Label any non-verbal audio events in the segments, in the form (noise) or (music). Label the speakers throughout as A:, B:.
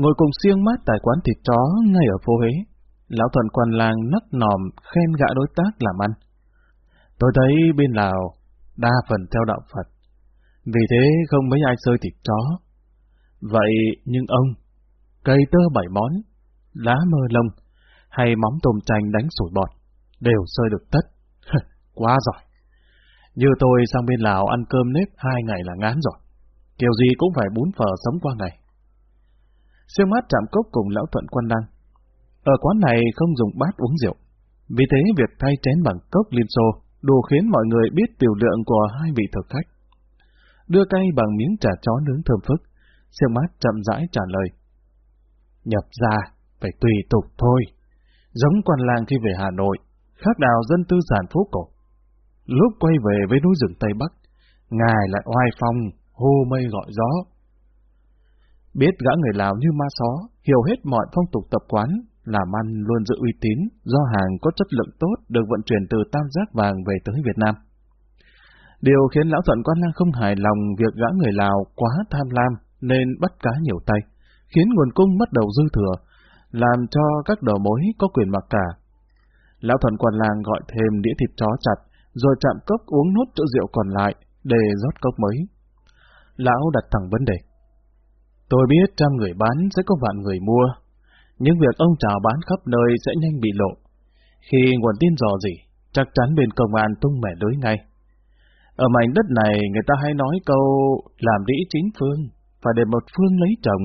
A: Ngồi cùng siêng mát tại quán thịt chó ngay ở phố Huế, Lão Thuận quan làng nấc nòm khen gã đối tác làm ăn. Tôi thấy bên Lào đa phần theo đạo Phật, vì thế không mấy ai sơi thịt chó. Vậy nhưng ông, cây tơ bảy món, lá mơ lông, hay móng tôm chanh đánh sủi bọt, đều sơi được tất. Quá giỏi. Như tôi sang bên Lào ăn cơm nếp hai ngày là ngán rồi. Kiểu gì cũng phải bún phở sống qua ngày. Siêu mát chạm cốc cùng lão thuận quan đăng. Ở quán này không dùng bát uống rượu. Vì thế việc thay chén bằng cốc liên xô đủ khiến mọi người biết tiểu lượng của hai vị thực khách. Đưa cay bằng miếng trà chó nướng thơm phức, siêu mát chậm rãi trả lời. Nhập ra, phải tùy tục thôi. Giống quan lang khi về Hà Nội, khác nào dân tư sản phố cổ. Lúc quay về với núi rừng Tây Bắc, ngài lại oai phong, hô mây gọi gió. Biết gã người Lào như ma só, hiểu hết mọi phong tục tập quán, làm ăn luôn giữ uy tín, do hàng có chất lượng tốt được vận chuyển từ Tam Giác Vàng về tới Việt Nam. Điều khiến Lão Thuận Quan Lang không hài lòng việc gã người Lào quá tham lam nên bắt cá nhiều tay, khiến nguồn cung bắt đầu dư thừa, làm cho các đầu mối có quyền mặc cả. Lão Thuận Quan Lang gọi thêm đĩa thịt chó chặt, rồi chạm cốc uống nốt chỗ rượu còn lại để rót cốc mới. Lão đặt thẳng vấn đề. Tôi biết trăm người bán sẽ có vạn người mua, nhưng việc ông chào bán khắp nơi sẽ nhanh bị lộ. Khi nguồn tin dò gì, chắc chắn bên công an tung mẻ lưới ngay. Ở mảnh đất này người ta hay nói câu làm đĩ chính phương, phải để một phương lấy chồng.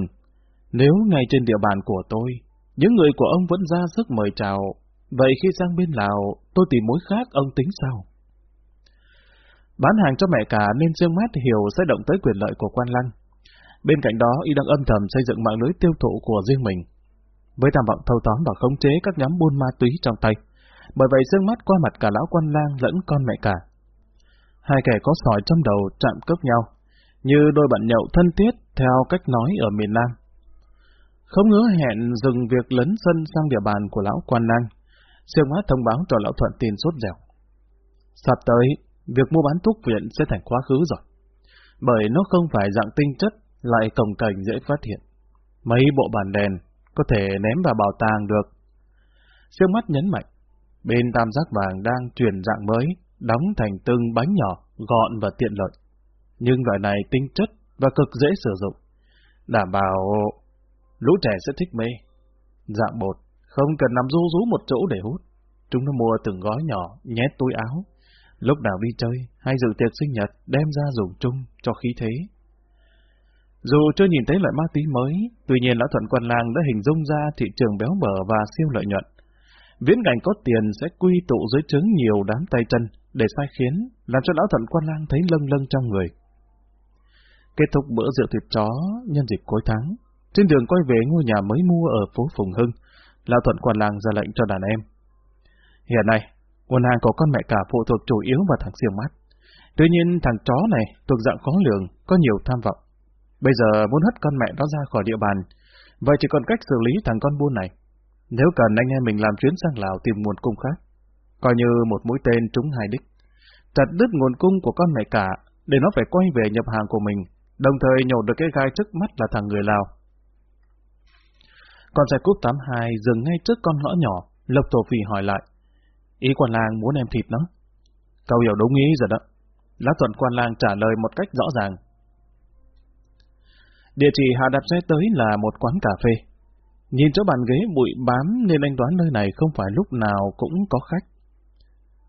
A: Nếu ngay trên địa bàn của tôi, những người của ông vẫn ra sức mời chào, vậy khi sang bên Lào, tôi tìm mối khác ông tính sao? Bán hàng cho mẹ cả nên Dương Mát hiểu sẽ động tới quyền lợi của quan lăng. Bên cạnh đó, y đang âm thầm xây dựng mạng lưới tiêu thụ của riêng mình. Với tham vọng thâu tóm và khống chế các nhóm buôn ma túy trong tay. Bởi vậy Dương mắt qua mặt cả lão quan lang lẫn con mẹ cả. Hai kẻ có sỏi trong đầu chạm cốc nhau, như đôi bạn nhậu thân thiết theo cách nói ở miền Nam. Không ngứa hẹn dừng việc lấn sân sang địa bàn của lão quan lang. Dương mắt thông báo cho lão Thuận tin sốt dẻo. Sắp tới, việc mua bán thuốc viện sẽ thành quá khứ rồi. Bởi nó không phải dạng tinh chất, lại cồng cảnh dễ phát hiện. Mấy bộ bàn đèn có thể ném vào bảo tàng được. Siêu mắt nhấn mạnh, bên tam giác vàng đang chuyển dạng mới, đóng thành từng bánh nhỏ, gọn và tiện lợi. Nhưng loại này tinh chất và cực dễ sử dụng, đảm bảo lũ trẻ sẽ thích mê. Dạng bột, không cần nằm ru rú một chỗ để hút. Chúng nó mua từng gói nhỏ, nhét túi áo, Lúc nào đi chơi hay dự tiệc sinh nhật đem ra dùng chung cho khí thế. Dù chưa nhìn thấy loại ma túy mới, tuy nhiên Lão Thuận Quan Lang đã hình dung ra thị trường béo bở và siêu lợi nhuận. Viễn cảnh có tiền sẽ quy tụ dưới trứng nhiều đám tay chân để sai khiến, làm cho Lão Thuận Quan Lang thấy lâng lâng trong người. Kết thúc bữa rượu thịt chó nhân dịp cuối tháng, trên đường quay về ngôi nhà mới mua ở phố Phùng Hưng, Lão Thuận Quan Lang ra lệnh cho đàn em. Hiện nay, Nguồn hàng có con mẹ cả phụ thuộc chủ yếu vào thằng siêu mắt. Tuy nhiên thằng chó này thuộc dạng khó lường, có nhiều tham vọng. Bây giờ muốn hất con mẹ nó ra khỏi địa bàn, vậy chỉ còn cách xử lý thằng con buôn này. Nếu cần anh em mình làm chuyến sang Lào tìm nguồn cung khác, coi như một mũi tên trúng hai đích. Chặt đứt nguồn cung của con mẹ cả để nó phải quay về nhập hàng của mình, đồng thời nhổ được cái gai trước mắt là thằng người Lào. Con xe cúp 82 dừng ngay trước con ngõ nhỏ, Lộc Tổ Phì hỏi lại. Ý quan lang muốn em thịt nó. Cậu hiểu đúng ý rồi đó. Lá thuận quan lang trả lời một cách rõ ràng. Địa chỉ Hà đặt xe tới là một quán cà phê. Nhìn chỗ bàn ghế bụi bám nên anh đoán nơi này không phải lúc nào cũng có khách.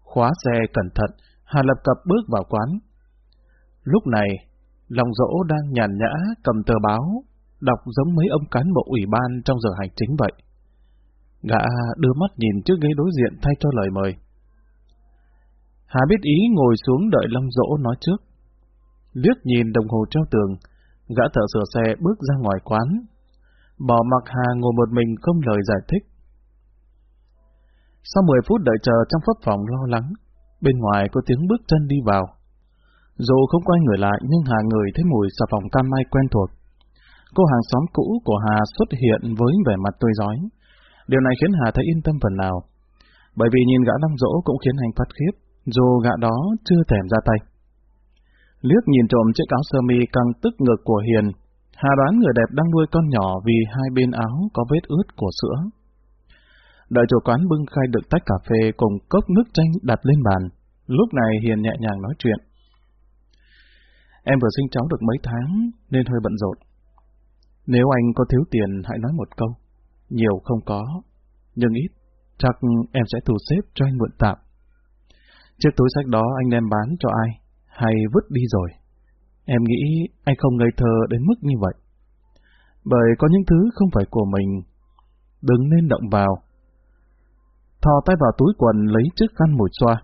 A: Khóa xe cẩn thận, Hà lập cập bước vào quán. Lúc này, lòng dỗ đang nhàn nhã cầm tờ báo, đọc giống mấy ông cán bộ ủy ban trong giờ hành chính vậy. Gã đưa mắt nhìn trước ghế đối diện thay cho lời mời. Hà biết ý ngồi xuống đợi Long Dỗ nói trước. Liếc nhìn đồng hồ treo tường, gã thợ sửa xe bước ra ngoài quán. Bỏ mặc Hà ngồi một mình không lời giải thích. Sau 10 phút đợi chờ trong pháp phòng lo lắng, bên ngoài có tiếng bước chân đi vào. Dù không quay người lại nhưng Hà ngửi thấy mùi xà phòng cam mai quen thuộc. Cô hàng xóm cũ của Hà xuất hiện với vẻ mặt tươi giói, Điều này khiến Hà thấy yên tâm phần nào. Bởi vì nhìn gã đang dỗ cũng khiến anh phát khiếp, dù gã đó chưa thèm ra tay. Liếc nhìn trộm chiếc áo sơ mi căng tức ngực của Hiền, Hà đoán người đẹp đang nuôi con nhỏ vì hai bên áo có vết ướt của sữa. Đợi chủ quán bưng khai được tách cà phê cùng cốc nước chanh đặt lên bàn. Lúc này Hiền nhẹ nhàng nói chuyện. Em vừa sinh cháu được mấy tháng nên hơi bận rộn. Nếu anh có thiếu tiền hãy nói một câu. Nhiều không có, nhưng ít. Chắc em sẽ thu xếp cho anh mượn tạm. Chiếc túi sách đó anh đem bán cho ai? Hay vứt đi rồi? Em nghĩ anh không ngây thơ đến mức như vậy. Bởi có những thứ không phải của mình. Đừng nên động vào. Thò tay vào túi quần lấy chiếc khăn mùi xoa.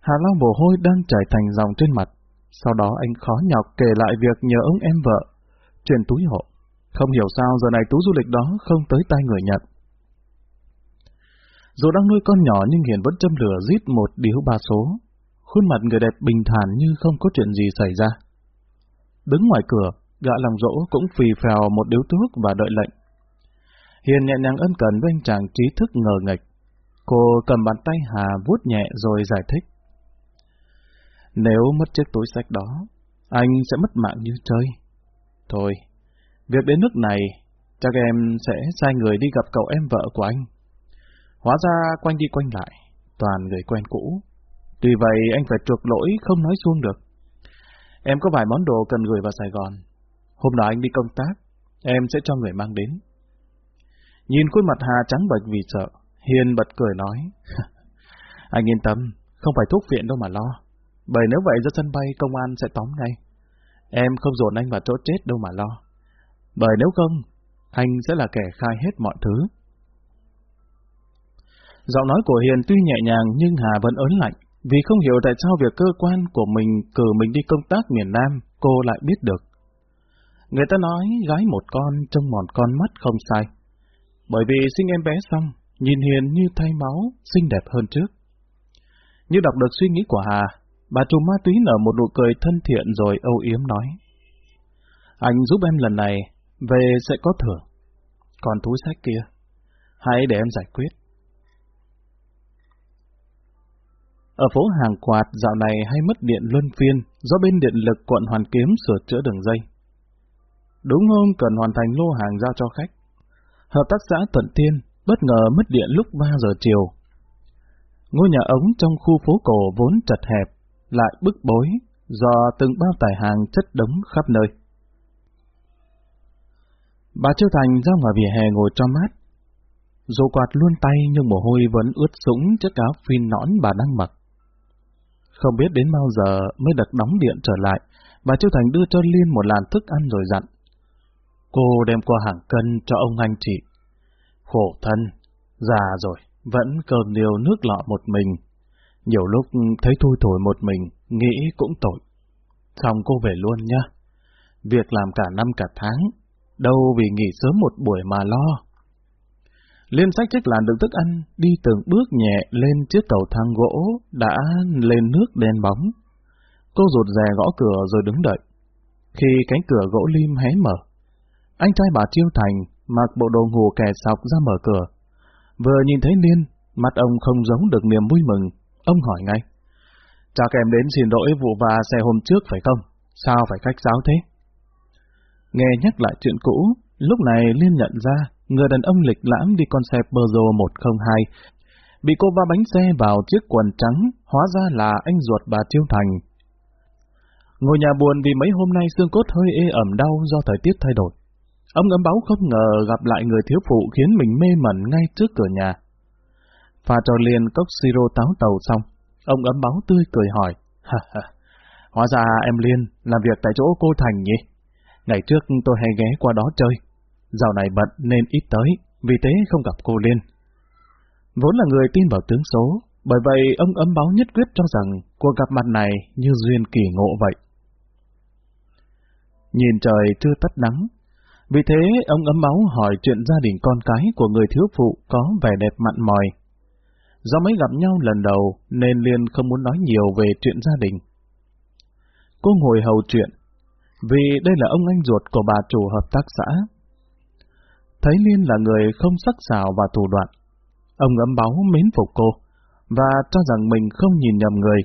A: Hà long mồ hôi đang chảy thành dòng trên mặt. Sau đó anh khó nhọc kể lại việc nhờ ông em vợ, chuyển túi hộ. Không hiểu sao giờ này túi du lịch đó không tới tay người Nhật. Dù đang nuôi con nhỏ nhưng Hiền vẫn châm lửa giết một điếu ba số. Khuôn mặt người đẹp bình thản như không có chuyện gì xảy ra. Đứng ngoài cửa, gã lòng rỗ cũng phì phèo một điếu thuốc và đợi lệnh. Hiền nhẹ nhàng ân cần với anh chàng trí thức ngờ nghịch. Cô cầm bàn tay Hà vuốt nhẹ rồi giải thích. Nếu mất chiếc túi sách đó, anh sẽ mất mạng như chơi. Thôi, việc đến nước này, chắc em sẽ sai người đi gặp cậu em vợ của anh. Hóa ra quanh đi quanh lại, toàn người quen cũ. Tuy vậy anh phải chuộc lỗi không nói xuông được. Em có vài món đồ cần gửi vào Sài Gòn. Hôm nào anh đi công tác, em sẽ cho người mang đến. Nhìn khuôn mặt Hà trắng bệch vì sợ, Hiền bật cười nói. (laughs) anh yên tâm, không phải thuốc viện đâu mà lo. Bởi nếu vậy ra sân bay công an sẽ tóm ngay. Em không dồn anh vào chỗ chết đâu mà lo. Bởi nếu không, anh sẽ là kẻ khai hết mọi thứ. Giọng nói của Hiền tuy nhẹ nhàng nhưng Hà vẫn ớn lạnh, vì không hiểu tại sao việc cơ quan của mình cử mình đi công tác miền Nam, cô lại biết được. Người ta nói gái một con trông mòn con mắt không sai. Bởi vì sinh em bé xong, nhìn Hiền như thay máu, xinh đẹp hơn trước. Như đọc được suy nghĩ của Hà, bà trùm ma túy nở một nụ cười thân thiện rồi âu yếm nói. Anh giúp em lần này, về sẽ có thưởng. Còn túi sách kia, hãy để em giải quyết. Ở phố Hàng Quạt dạo này hay mất điện luân phiên do bên điện lực quận Hoàn Kiếm sửa chữa đường dây. Đúng hôm cần hoàn thành lô hàng giao cho khách. Hợp tác xã Thuận Tiên bất ngờ mất điện lúc 3 giờ chiều. Ngôi nhà ống trong khu phố cổ vốn chật hẹp, lại bức bối do từng bao tải hàng chất đống khắp nơi. Bà Châu Thành ra ngoài vỉa hè ngồi cho mát. Dù quạt luôn tay nhưng mồ hôi vẫn ướt sũng chiếc áo phin nõn bà đang mặc. Không biết đến bao giờ mới được đóng điện trở lại, bà Châu Thành đưa cho Liên một làn thức ăn rồi dặn. Cô đem qua hàng cân cho ông anh chị. Khổ thân, già rồi, vẫn cơm nhiều nước lọ một mình. Nhiều lúc thấy thui thổi một mình, nghĩ cũng tội. Xong cô về luôn nhá. Việc làm cả năm cả tháng, đâu vì nghỉ sớm một buổi mà lo. Liên sách chiếc làn đựng thức ăn, đi từng bước nhẹ lên chiếc cầu thang gỗ đã lên nước đen bóng. Cô rụt rè gõ cửa rồi đứng đợi. Khi cánh cửa gỗ lim hé mở, anh trai bà Chiêu Thành mặc bộ đồ ngủ kẻ sọc ra mở cửa. Vừa nhìn thấy Liên, mặt ông không giống được niềm vui mừng, ông hỏi ngay. Chắc em đến xin lỗi vụ và xe hôm trước phải không? Sao phải khách giáo thế? Nghe nhắc lại chuyện cũ, lúc này Liên nhận ra người đàn ông lịch lãm đi con xe Peugeot 102 bị cô va bánh xe vào chiếc quần trắng, hóa ra là anh ruột bà Chiêu Thành. Ngôi nhà buồn vì mấy hôm nay xương cốt hơi ê ẩm đau do thời tiết thay đổi. Ông ấm báo không ngờ gặp lại người thiếu phụ khiến mình mê mẩn ngay trước cửa nhà. Pha cho liền cốc siro táo tàu xong, ông ấm báo tươi cười hỏi, ha ha, hóa ra em Liên làm việc tại chỗ cô Thành nhỉ? Ngày trước tôi hay ghé qua đó chơi, dạo này bận nên ít tới, vì thế không gặp cô Liên. Vốn là người tin vào tướng số, bởi vậy ông ấm báo nhất quyết cho rằng cuộc gặp mặt này như duyên kỳ ngộ vậy. Nhìn trời chưa tắt nắng, vì thế ông ấm máu hỏi chuyện gia đình con cái của người thiếu phụ có vẻ đẹp mặn mòi. Do mới gặp nhau lần đầu nên Liên không muốn nói nhiều về chuyện gia đình. Cô ngồi hầu chuyện, vì đây là ông anh ruột của bà chủ hợp tác xã. Thấy Liên là người không sắc sảo và thủ đoạn, ông ấm báu mến phục cô, và cho rằng mình không nhìn nhầm người.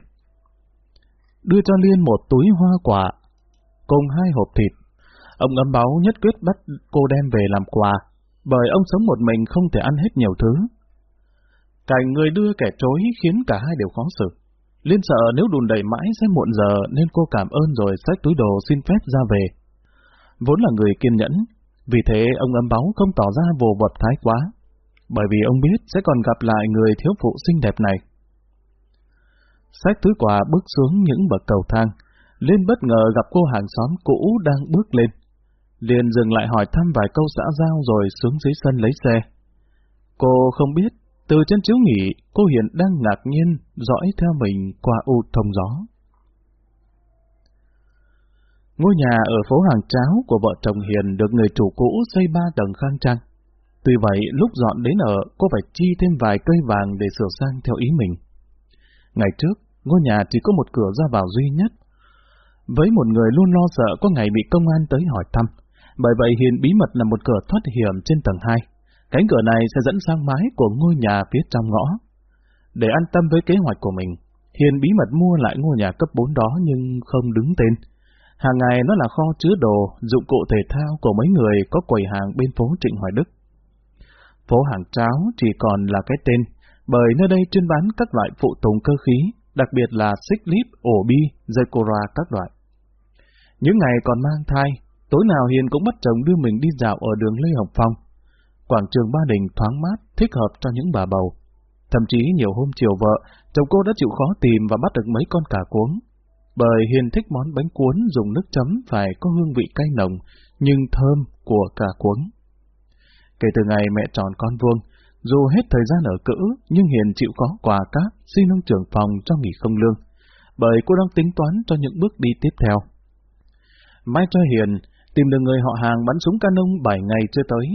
A: Đưa cho Liên một túi hoa quả, cùng hai hộp thịt Ông ấm báu nhất quyết bắt cô đem về làm quà, bởi ông sống một mình không thể ăn hết nhiều thứ. Cảnh người đưa kẻ chối khiến cả hai đều khó xử. Liên sợ nếu đùn đẩy mãi sẽ muộn giờ nên cô cảm ơn rồi xách túi đồ xin phép ra về. Vốn là người kiên nhẫn, vì thế ông âm báu không tỏ ra vô vật thái quá, bởi vì ông biết sẽ còn gặp lại người thiếu phụ xinh đẹp này. Sách túi quà bước xuống những bậc cầu thang, lên bất ngờ gặp cô hàng xóm cũ đang bước lên. Liền dừng lại hỏi thăm vài câu xã giao rồi xuống dưới sân lấy xe. Cô không biết, từ chân chiếu nghỉ, cô hiện đang ngạc nhiên dõi theo mình qua u thông gió. Ngôi nhà ở phố Hàng Cháo của vợ chồng Hiền được người chủ cũ xây ba tầng khang trang. Tuy vậy, lúc dọn đến ở, cô phải chi thêm vài cây vàng để sửa sang theo ý mình. Ngày trước, ngôi nhà chỉ có một cửa ra vào duy nhất. Với một người luôn lo sợ có ngày bị công an tới hỏi thăm, bởi vậy Hiền bí mật là một cửa thoát hiểm trên tầng 2. Cánh cửa này sẽ dẫn sang mái của ngôi nhà phía trong ngõ. Để an tâm với kế hoạch của mình, Hiền bí mật mua lại ngôi nhà cấp 4 đó nhưng không đứng tên. Hàng ngày nó là kho chứa đồ, dụng cụ thể thao của mấy người có quầy hàng bên phố Trịnh Hoài Đức. Phố hàng cháo chỉ còn là cái tên, bởi nơi đây chuyên bán các loại phụ tùng cơ khí, đặc biệt là xích líp, ổ bi, dây cora các loại. Những ngày còn mang thai, tối nào Hiền cũng bắt chồng đưa mình đi dạo ở đường Lê Hồng Phong. Quảng trường Ba Đình thoáng mát, thích hợp cho những bà bầu. Thậm chí nhiều hôm chiều vợ, chồng cô đã chịu khó tìm và bắt được mấy con cà cuống. Bởi Hiền thích món bánh cuốn dùng nước chấm phải có hương vị cay nồng, nhưng thơm của cà cuống. Kể từ ngày mẹ tròn con vuông, dù hết thời gian ở cữ, nhưng Hiền chịu khó quà cáp xin ông trưởng phòng cho nghỉ không lương, bởi cô đang tính toán cho những bước đi tiếp theo. Mai cho Hiền, tìm được người họ hàng bắn súng canon 7 ngày chưa tới,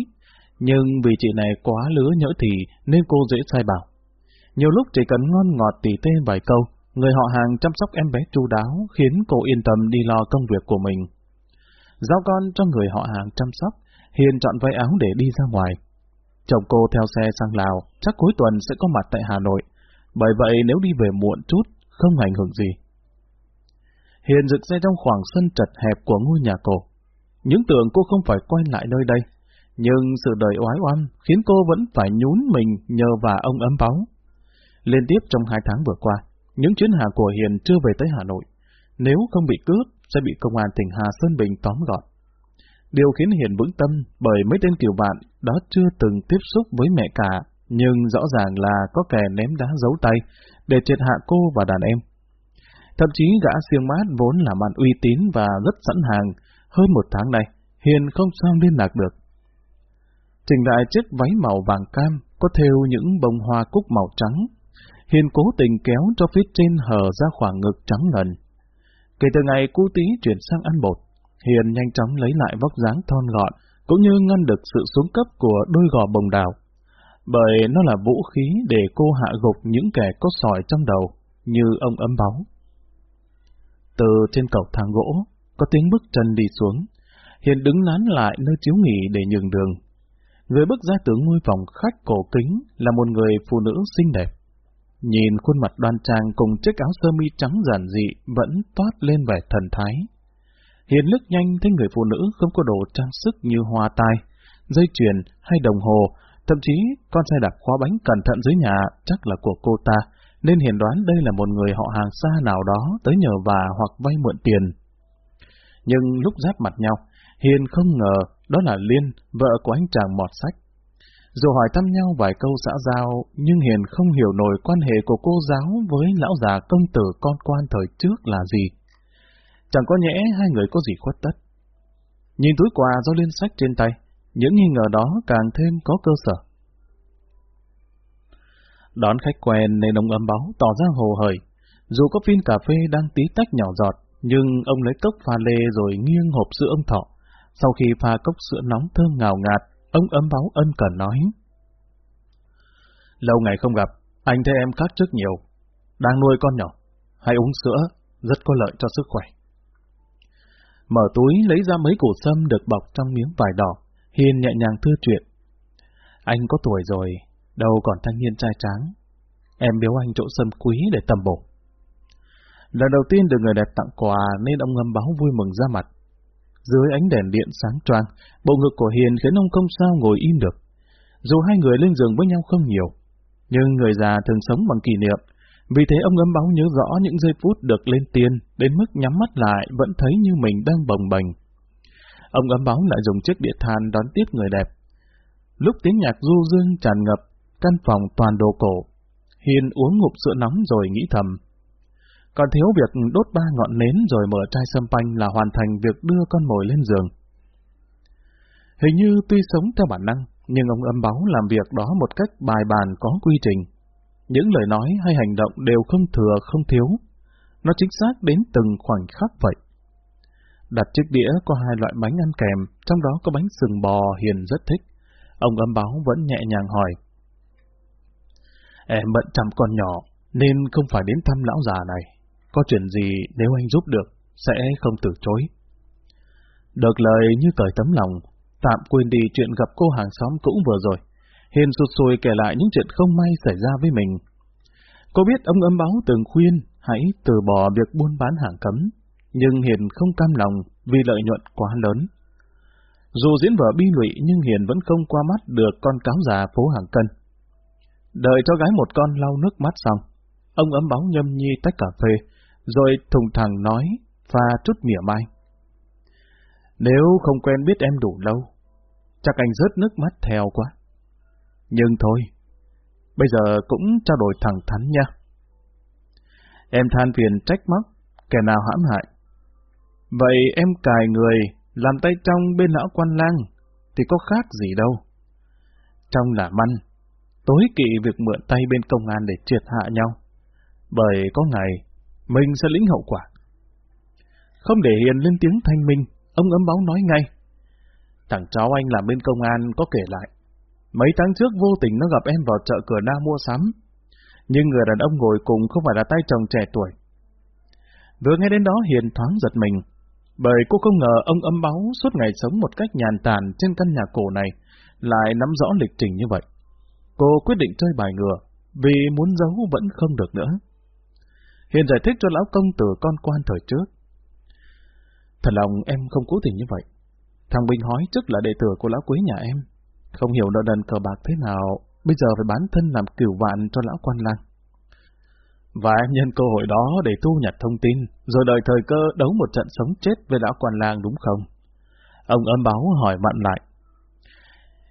A: nhưng vì chị này quá lứa nhỡ thì nên cô dễ sai bảo. Nhiều lúc chỉ cần ngon ngọt tỉ tê vài câu, người họ hàng chăm sóc em bé chu đáo khiến cô yên tâm đi lo công việc của mình. Giao con cho người họ hàng chăm sóc, Hiền chọn váy áo để đi ra ngoài. Chồng cô theo xe sang Lào, chắc cuối tuần sẽ có mặt tại Hà Nội. Bởi vậy nếu đi về muộn chút, không ảnh hưởng gì. Hiền dựng xe trong khoảng sân chật hẹp của ngôi nhà cổ. Những tưởng cô không phải quay lại nơi đây, nhưng sự đời oái oăm khiến cô vẫn phải nhún mình nhờ và ông ấm báo. Liên tiếp trong hai tháng vừa qua, những chuyến hàng của Hiền chưa về tới Hà Nội. Nếu không bị cướp, sẽ bị công an tỉnh Hà Sơn Bình tóm gọn. Điều khiến Hiền vững tâm bởi mấy tên kiểu bạn đó chưa từng tiếp xúc với mẹ cả, nhưng rõ ràng là có kẻ ném đá giấu tay để triệt hạ cô và đàn em. Thậm chí gã siêng mát vốn là bạn uy tín và rất sẵn hàng, hơn một tháng nay, Hiền không sao liên lạc được. Trình lại chiếc váy màu vàng cam, có thêu những bông hoa cúc màu trắng. Hiền cố tình kéo cho phía trên hở ra khoảng ngực trắng ngần. Kể từ ngày cú tí chuyển sang ăn bột, Hiền nhanh chóng lấy lại vóc dáng thon gọn, cũng như ngăn được sự xuống cấp của đôi gò bồng đào. Bởi nó là vũ khí để cô hạ gục những kẻ có sỏi trong đầu, như ông ấm báu. Từ trên cầu thang gỗ, có tiếng bước chân đi xuống. Hiền đứng nán lại nơi chiếu nghỉ để nhường đường. Người bước ra tướng ngôi phòng khách cổ kính là một người phụ nữ xinh đẹp. Nhìn khuôn mặt đoan trang cùng chiếc áo sơ mi trắng giản dị vẫn toát lên vẻ thần thái. Hiền lướt nhanh thấy người phụ nữ không có đồ trang sức như hoa tai, dây chuyền hay đồng hồ, thậm chí con xe đạp khóa bánh cẩn thận dưới nhà chắc là của cô ta, nên Hiền đoán đây là một người họ hàng xa nào đó tới nhờ và hoặc vay mượn tiền. Nhưng lúc giáp mặt nhau, Hiền không ngờ đó là Liên, vợ của anh chàng mọt sách. Dù hỏi thăm nhau vài câu xã giao, nhưng Hiền không hiểu nổi quan hệ của cô giáo với lão già công tử con quan thời trước là gì. Chẳng có nhẽ hai người có gì khuất tất. Nhìn túi quà do Liên sách trên tay, những nghi ngờ đó càng thêm có cơ sở. Đón khách quen nên ông ấm báo tỏ ra hồ hởi. Dù có phin cà phê đang tí tách nhỏ giọt, nhưng ông lấy cốc pha lê rồi nghiêng hộp sữa ông thọ. Sau khi pha cốc sữa nóng thơm ngào ngạt, ông ấm báo ân cần nói. Lâu ngày không gặp, anh thấy em khác trước nhiều. Đang nuôi con nhỏ, hãy uống sữa, rất có lợi cho sức khỏe. Mở túi lấy ra mấy củ sâm được bọc trong miếng vải đỏ, Hiền nhẹ nhàng thưa chuyện. Anh có tuổi rồi, đâu còn thanh niên trai tráng. Em biếu anh chỗ sâm quý để tầm bổ. Lần đầu tiên được người đẹp tặng quà nên ông ngâm báo vui mừng ra mặt. Dưới ánh đèn điện sáng choang, bộ ngực của Hiền khiến ông không sao ngồi im được. Dù hai người lên giường với nhau không nhiều, nhưng người già thường sống bằng kỷ niệm, vì thế ông ấm báo nhớ rõ những giây phút được lên tiên, đến mức nhắm mắt lại vẫn thấy như mình đang bồng bềnh. Ông ấm báo lại dùng chiếc địa than đón tiếp người đẹp. Lúc tiếng nhạc du dương tràn ngập, căn phòng toàn đồ cổ, Hiền uống ngụm sữa nóng rồi nghĩ thầm. Còn thiếu việc đốt ba ngọn nến rồi mở chai sâm panh là hoàn thành việc đưa con mồi lên giường. Hình như tuy sống theo bản năng, nhưng ông âm báo làm việc đó một cách bài bàn có quy trình. Những lời nói hay hành động đều không thừa không thiếu. Nó chính xác đến từng khoảnh khắc vậy. Đặt chiếc đĩa có hai loại bánh ăn kèm, trong đó có bánh sừng bò Hiền rất thích. Ông âm báo vẫn nhẹ nhàng hỏi. Em bận chăm con nhỏ, nên không phải đến thăm lão già này. Có chuyện gì nếu anh giúp được, sẽ không từ chối. Được lời như cởi tấm lòng, tạm quên đi chuyện gặp cô hàng xóm cũ vừa rồi. Hiền sụt sùi kể lại những chuyện không may xảy ra với mình. Cô biết ông ấm báo từng khuyên hãy từ bỏ việc buôn bán hàng cấm, nhưng Hiền không cam lòng vì lợi nhuận quá lớn. Dù diễn vở bi lụy nhưng Hiền vẫn không qua mắt được con cáo già phố hàng cân. Đợi cho gái một con lau nước mắt xong, ông ấm báo nhâm nhi tách cà phê, rồi thùng thẳng nói, pha chút mỉa mai. Nếu không quen biết em đủ lâu, chắc anh rớt nước mắt theo quá. Nhưng thôi, bây giờ cũng trao đổi thẳng thắn nha. Em than phiền trách móc, kẻ nào hãm hại. Vậy em cài người, làm tay trong bên lão quan lang, thì có khác gì đâu. Trong là măn, tối kỵ việc mượn tay bên công an để triệt hạ nhau. Bởi có ngày, mình sẽ lĩnh hậu quả. Không để Hiền lên tiếng thanh minh, ông ấm báo nói ngay. Thằng cháu anh làm bên công an có kể lại. Mấy tháng trước vô tình nó gặp em vào chợ cửa na mua sắm. Nhưng người đàn ông ngồi cùng không phải là tay chồng trẻ tuổi. Vừa nghe đến đó Hiền thoáng giật mình, bởi cô không ngờ ông ấm báo suốt ngày sống một cách nhàn tản trên căn nhà cổ này, lại nắm rõ lịch trình như vậy. Cô quyết định chơi bài ngừa, vì muốn giấu vẫn không được nữa. Hiền giải thích cho lão công tử con quan thời trước. Thật lòng em không cố tình như vậy. Thằng Bình hói trước là đệ tử của lão quý nhà em. Không hiểu nợ đần cờ bạc thế nào, bây giờ phải bán thân làm cửu vạn cho lão quan lang. Và em nhân cơ hội đó để thu nhặt thông tin, rồi đợi thời cơ đấu một trận sống chết với lão quan lang đúng không? Ông âm báo hỏi mặn lại.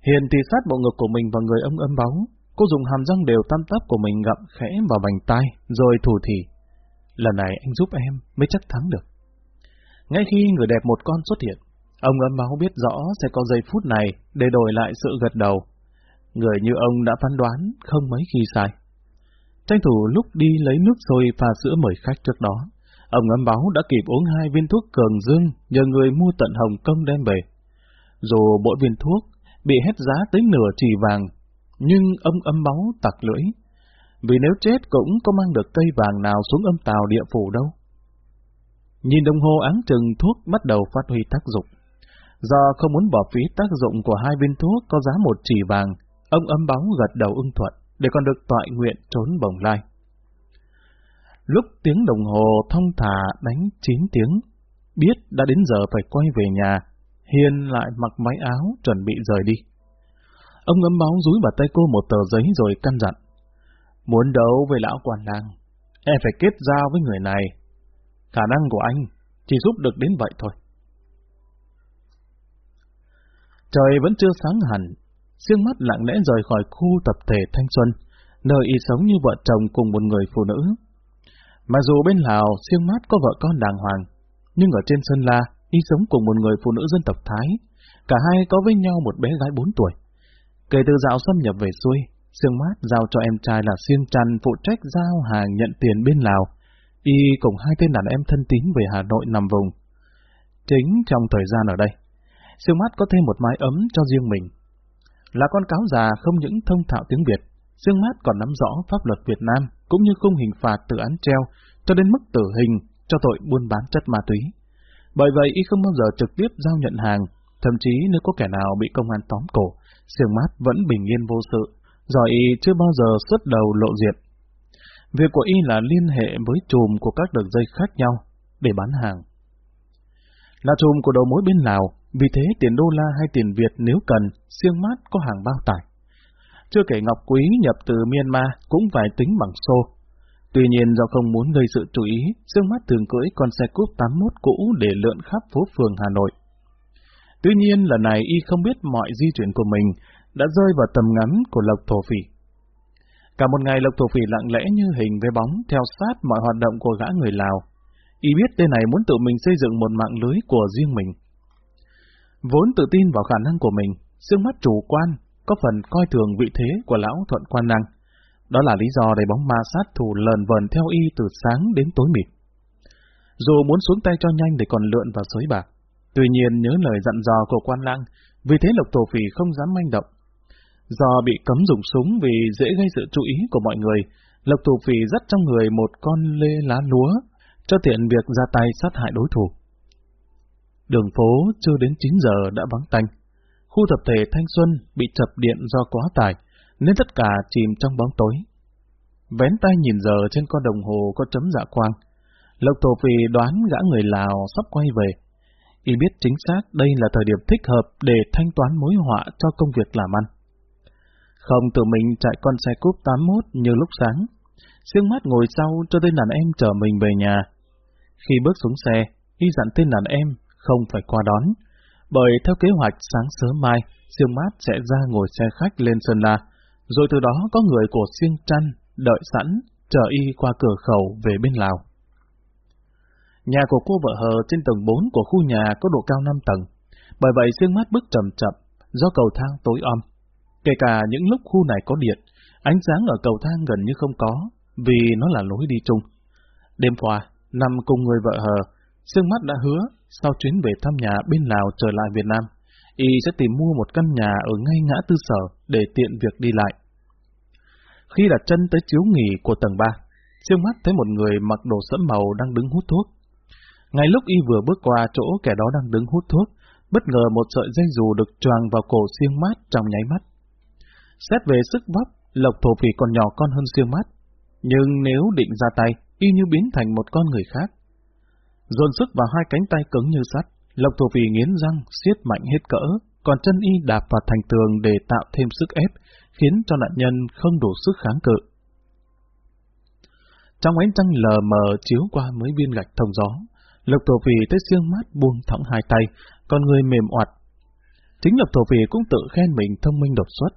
A: Hiền thì sát bộ ngực của mình vào người ông âm báo, cô dùng hàm răng đều tam tắp của mình gặm khẽ vào bành tai, rồi thủ thỉ. Lần này anh giúp em mới chắc thắng được. Ngay khi người đẹp một con xuất hiện, ông ấm máu biết rõ sẽ có giây phút này để đổi lại sự gật đầu. Người như ông đã phán đoán không mấy khi sai. Tranh thủ lúc đi lấy nước sôi pha sữa mời khách trước đó, ông ấm báo đã kịp uống hai viên thuốc cường dương nhờ người mua tận Hồng Kông đem về. Dù mỗi viên thuốc bị hết giá tới nửa chỉ vàng, nhưng ông ấm báo tặc lưỡi, vì nếu chết cũng có mang được cây vàng nào xuống âm tàu địa phủ đâu. Nhìn đồng hồ áng chừng thuốc bắt đầu phát huy tác dụng. Do không muốn bỏ phí tác dụng của hai viên thuốc có giá một chỉ vàng, ông âm bóng gật đầu ưng thuận để còn được tọa nguyện trốn bồng lai. Lúc tiếng đồng hồ thông thả đánh 9 tiếng, biết đã đến giờ phải quay về nhà, Hiền lại mặc máy áo chuẩn bị rời đi. Ông ấm bóng rúi vào tay cô một tờ giấy rồi căn dặn. Muốn đấu với lão quản lang, em phải kết giao với người này. Khả năng của anh chỉ giúp được đến vậy thôi. Trời vẫn chưa sáng hẳn, siêng mắt lặng lẽ rời khỏi khu tập thể thanh xuân, nơi y sống như vợ chồng cùng một người phụ nữ. Mà dù bên Lào siêng mát có vợ con đàng hoàng, nhưng ở trên Sơn La, y sống cùng một người phụ nữ dân tộc Thái. Cả hai có với nhau một bé gái 4 tuổi. Kể từ dạo xâm nhập về xuôi, Sương mát giao cho em trai là siêng trăn phụ trách giao hàng nhận tiền bên Lào. Y cùng hai tên đàn em thân tín về Hà Nội nằm vùng. Chính trong thời gian ở đây, Sương mát có thêm một mái ấm cho riêng mình. Là con cáo già không những thông thạo tiếng Việt, Sương mát còn nắm rõ pháp luật Việt Nam cũng như khung hình phạt từ án treo cho đến mức tử hình cho tội buôn bán chất ma túy. Bởi vậy y không bao giờ trực tiếp giao nhận hàng, thậm chí nếu có kẻ nào bị công an tóm cổ, Sương mát vẫn bình yên vô sự, do y chưa bao giờ xuất đầu lộ diện. Việc của y là liên hệ với chùm của các đường dây khác nhau để bán hàng. Là chùm của đầu mối bên Lào, vì thế tiền đô la hay tiền Việt nếu cần, siêng mát có hàng bao tải. Chưa kể ngọc quý nhập từ Myanmar cũng phải tính bằng xô. Tuy nhiên do không muốn gây sự chú ý, siêng mát thường cưỡi con xe cúp 81 cũ để lượn khắp phố phường Hà Nội. Tuy nhiên lần này y không biết mọi di chuyển của mình đã rơi vào tầm ngắm của Lộc Thổ Phỉ. Cả một ngày Lộc Thổ Phỉ lặng lẽ như hình với bóng theo sát mọi hoạt động của gã người Lào. Y biết tên này muốn tự mình xây dựng một mạng lưới của riêng mình. Vốn tự tin vào khả năng của mình, sương mắt chủ quan, có phần coi thường vị thế của lão thuận quan năng. Đó là lý do để bóng ma sát thủ lờn vờn theo y từ sáng đến tối mịt. Dù muốn xuống tay cho nhanh để còn lượn vào sới bạc, tuy nhiên nhớ lời dặn dò của quan lang, vì thế Lộc Tổ Phỉ không dám manh động. Do bị cấm dùng súng vì dễ gây sự chú ý của mọi người, Lộc Thủ Phỉ dắt trong người một con lê lá lúa, cho tiện việc ra tay sát hại đối thủ. Đường phố chưa đến 9 giờ đã vắng tanh. Khu tập thể Thanh Xuân bị chập điện do quá tải, nên tất cả chìm trong bóng tối. Vén tay nhìn giờ trên con đồng hồ có chấm dạ quang. Lộc Thổ Phì đoán gã người Lào sắp quay về. Y biết chính xác đây là thời điểm thích hợp để thanh toán mối họa cho công việc làm ăn. Không tự mình chạy con xe cúp 81 như lúc sáng. Sương mắt ngồi sau cho tên đàn em chở mình về nhà. Khi bước xuống xe, y dặn tên đàn em không phải qua đón, bởi theo kế hoạch sáng sớm mai, Sương mát sẽ ra ngồi xe khách lên Sơn La, rồi từ đó có người của siêng Trăn đợi sẵn, chờ y qua cửa khẩu về bên Lào. Nhà của cô vợ hờ trên tầng 4 của khu nhà có độ cao 5 tầng, bởi vậy Sương mát bước chậm chậm do cầu thang tối om. Kể cả những lúc khu này có điện, ánh sáng ở cầu thang gần như không có, vì nó là lối đi chung. Đêm qua, nằm cùng người vợ hờ, Sương Mắt đã hứa, sau chuyến về thăm nhà bên Lào trở lại Việt Nam, y sẽ tìm mua một căn nhà ở ngay ngã tư sở để tiện việc đi lại. Khi đặt chân tới chiếu nghỉ của tầng 3, Sương Mắt thấy một người mặc đồ sẫm màu đang đứng hút thuốc. Ngay lúc y vừa bước qua chỗ kẻ đó đang đứng hút thuốc, bất ngờ một sợi dây dù được choàng vào cổ Siêng Mát trong nháy mắt. Xét về sức bắp, Lộc Thổ Phỉ còn nhỏ con hơn Siêng mắt. nhưng nếu định ra tay, y như biến thành một con người khác dồn sức vào hai cánh tay cứng như sắt, Lộc Thổ Phỉ nghiến răng, siết mạnh hết cỡ, còn chân y đạp vào thành tường để tạo thêm sức ép, khiến cho nạn nhân không đủ sức kháng cự. Trong ánh trăng lờ mờ chiếu qua mấy viên gạch thông gió, Lộc Thổ Phỉ thấy siêng mắt buông thõng hai tay, con người mềm oặt. Chính Lộc Thổ Phỉ cũng tự khen mình thông minh đột xuất,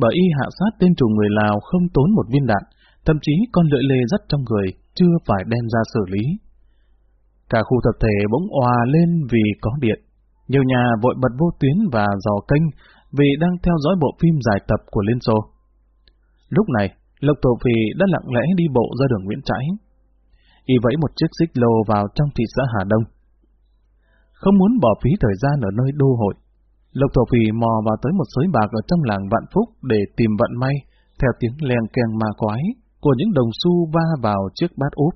A: bởi y hạ sát tên chủ người Lào không tốn một viên đạn, thậm chí con lưỡi lê dắt trong người chưa phải đem ra xử lý. Cả khu tập thể bỗng òa lên vì có điện. Nhiều nhà vội bật vô tuyến và dò kênh vì đang theo dõi bộ phim giải tập của Liên Xô. Lúc này, Lộc Tổ Phì đã lặng lẽ đi bộ ra đường Nguyễn Trãi. Y vẫy một chiếc xích lô vào trong thị xã Hà Đông. Không muốn bỏ phí thời gian ở nơi đô hội, Lộc thổ Phì mò vào tới một sới bạc ở trong làng Vạn Phúc để tìm vận may, theo tiếng len keng ma quái của những đồng xu va vào chiếc bát úp.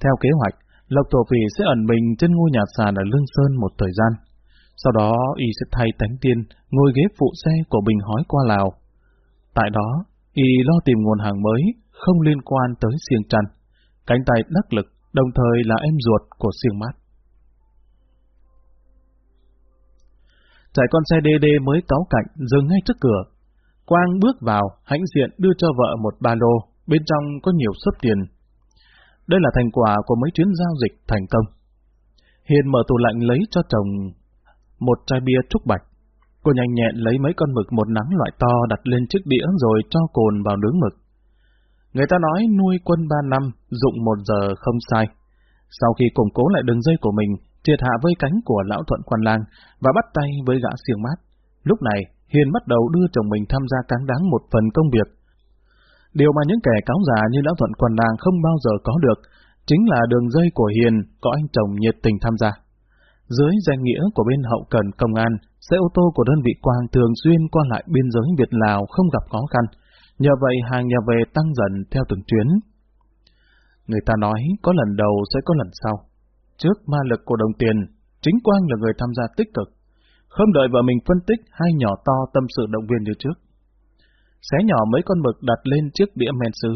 A: Theo kế hoạch, Lộc thổ Phỉ sẽ ẩn mình trên ngôi nhà sàn ở Lương Sơn một thời gian. Sau đó, y sẽ thay tánh tiên, ngồi ghế phụ xe của Bình hói qua Lào. Tại đó, y lo tìm nguồn hàng mới, không liên quan tới siêng trăn. Cánh tay đắc lực, đồng thời là em ruột của siêng mát. Chạy con xe DD mới cáo cạnh, dừng ngay trước cửa. Quang bước vào, hãnh diện đưa cho vợ một ba lô, bên trong có nhiều sớp tiền, đây là thành quả của mấy chuyến giao dịch thành công. Hiền mở tủ lạnh lấy cho chồng một chai bia trúc bạch. Cô nhanh nhẹn lấy mấy con mực một nắng loại to đặt lên chiếc đĩa rồi cho cồn vào nướng mực. Người ta nói nuôi quân ba năm, dụng một giờ không sai. Sau khi củng cố lại đường dây của mình, triệt hạ với cánh của lão thuận quan lang và bắt tay với gã siêng mát. Lúc này, Hiền bắt đầu đưa chồng mình tham gia cáng đáng một phần công việc Điều mà những kẻ cáo già như Lão Thuận quan lang không bao giờ có được, chính là đường dây của Hiền có anh chồng nhiệt tình tham gia. Dưới danh nghĩa của bên hậu cần công an, xe ô tô của đơn vị Quang thường xuyên qua lại biên giới Việt-Lào không gặp khó khăn, nhờ vậy hàng nhà về tăng dần theo từng chuyến. Người ta nói có lần đầu sẽ có lần sau. Trước ma lực của đồng tiền, chính Quang là người tham gia tích cực. Không đợi vợ mình phân tích hai nhỏ to tâm sự động viên như trước xé nhỏ mấy con mực đặt lên chiếc đĩa men sứ,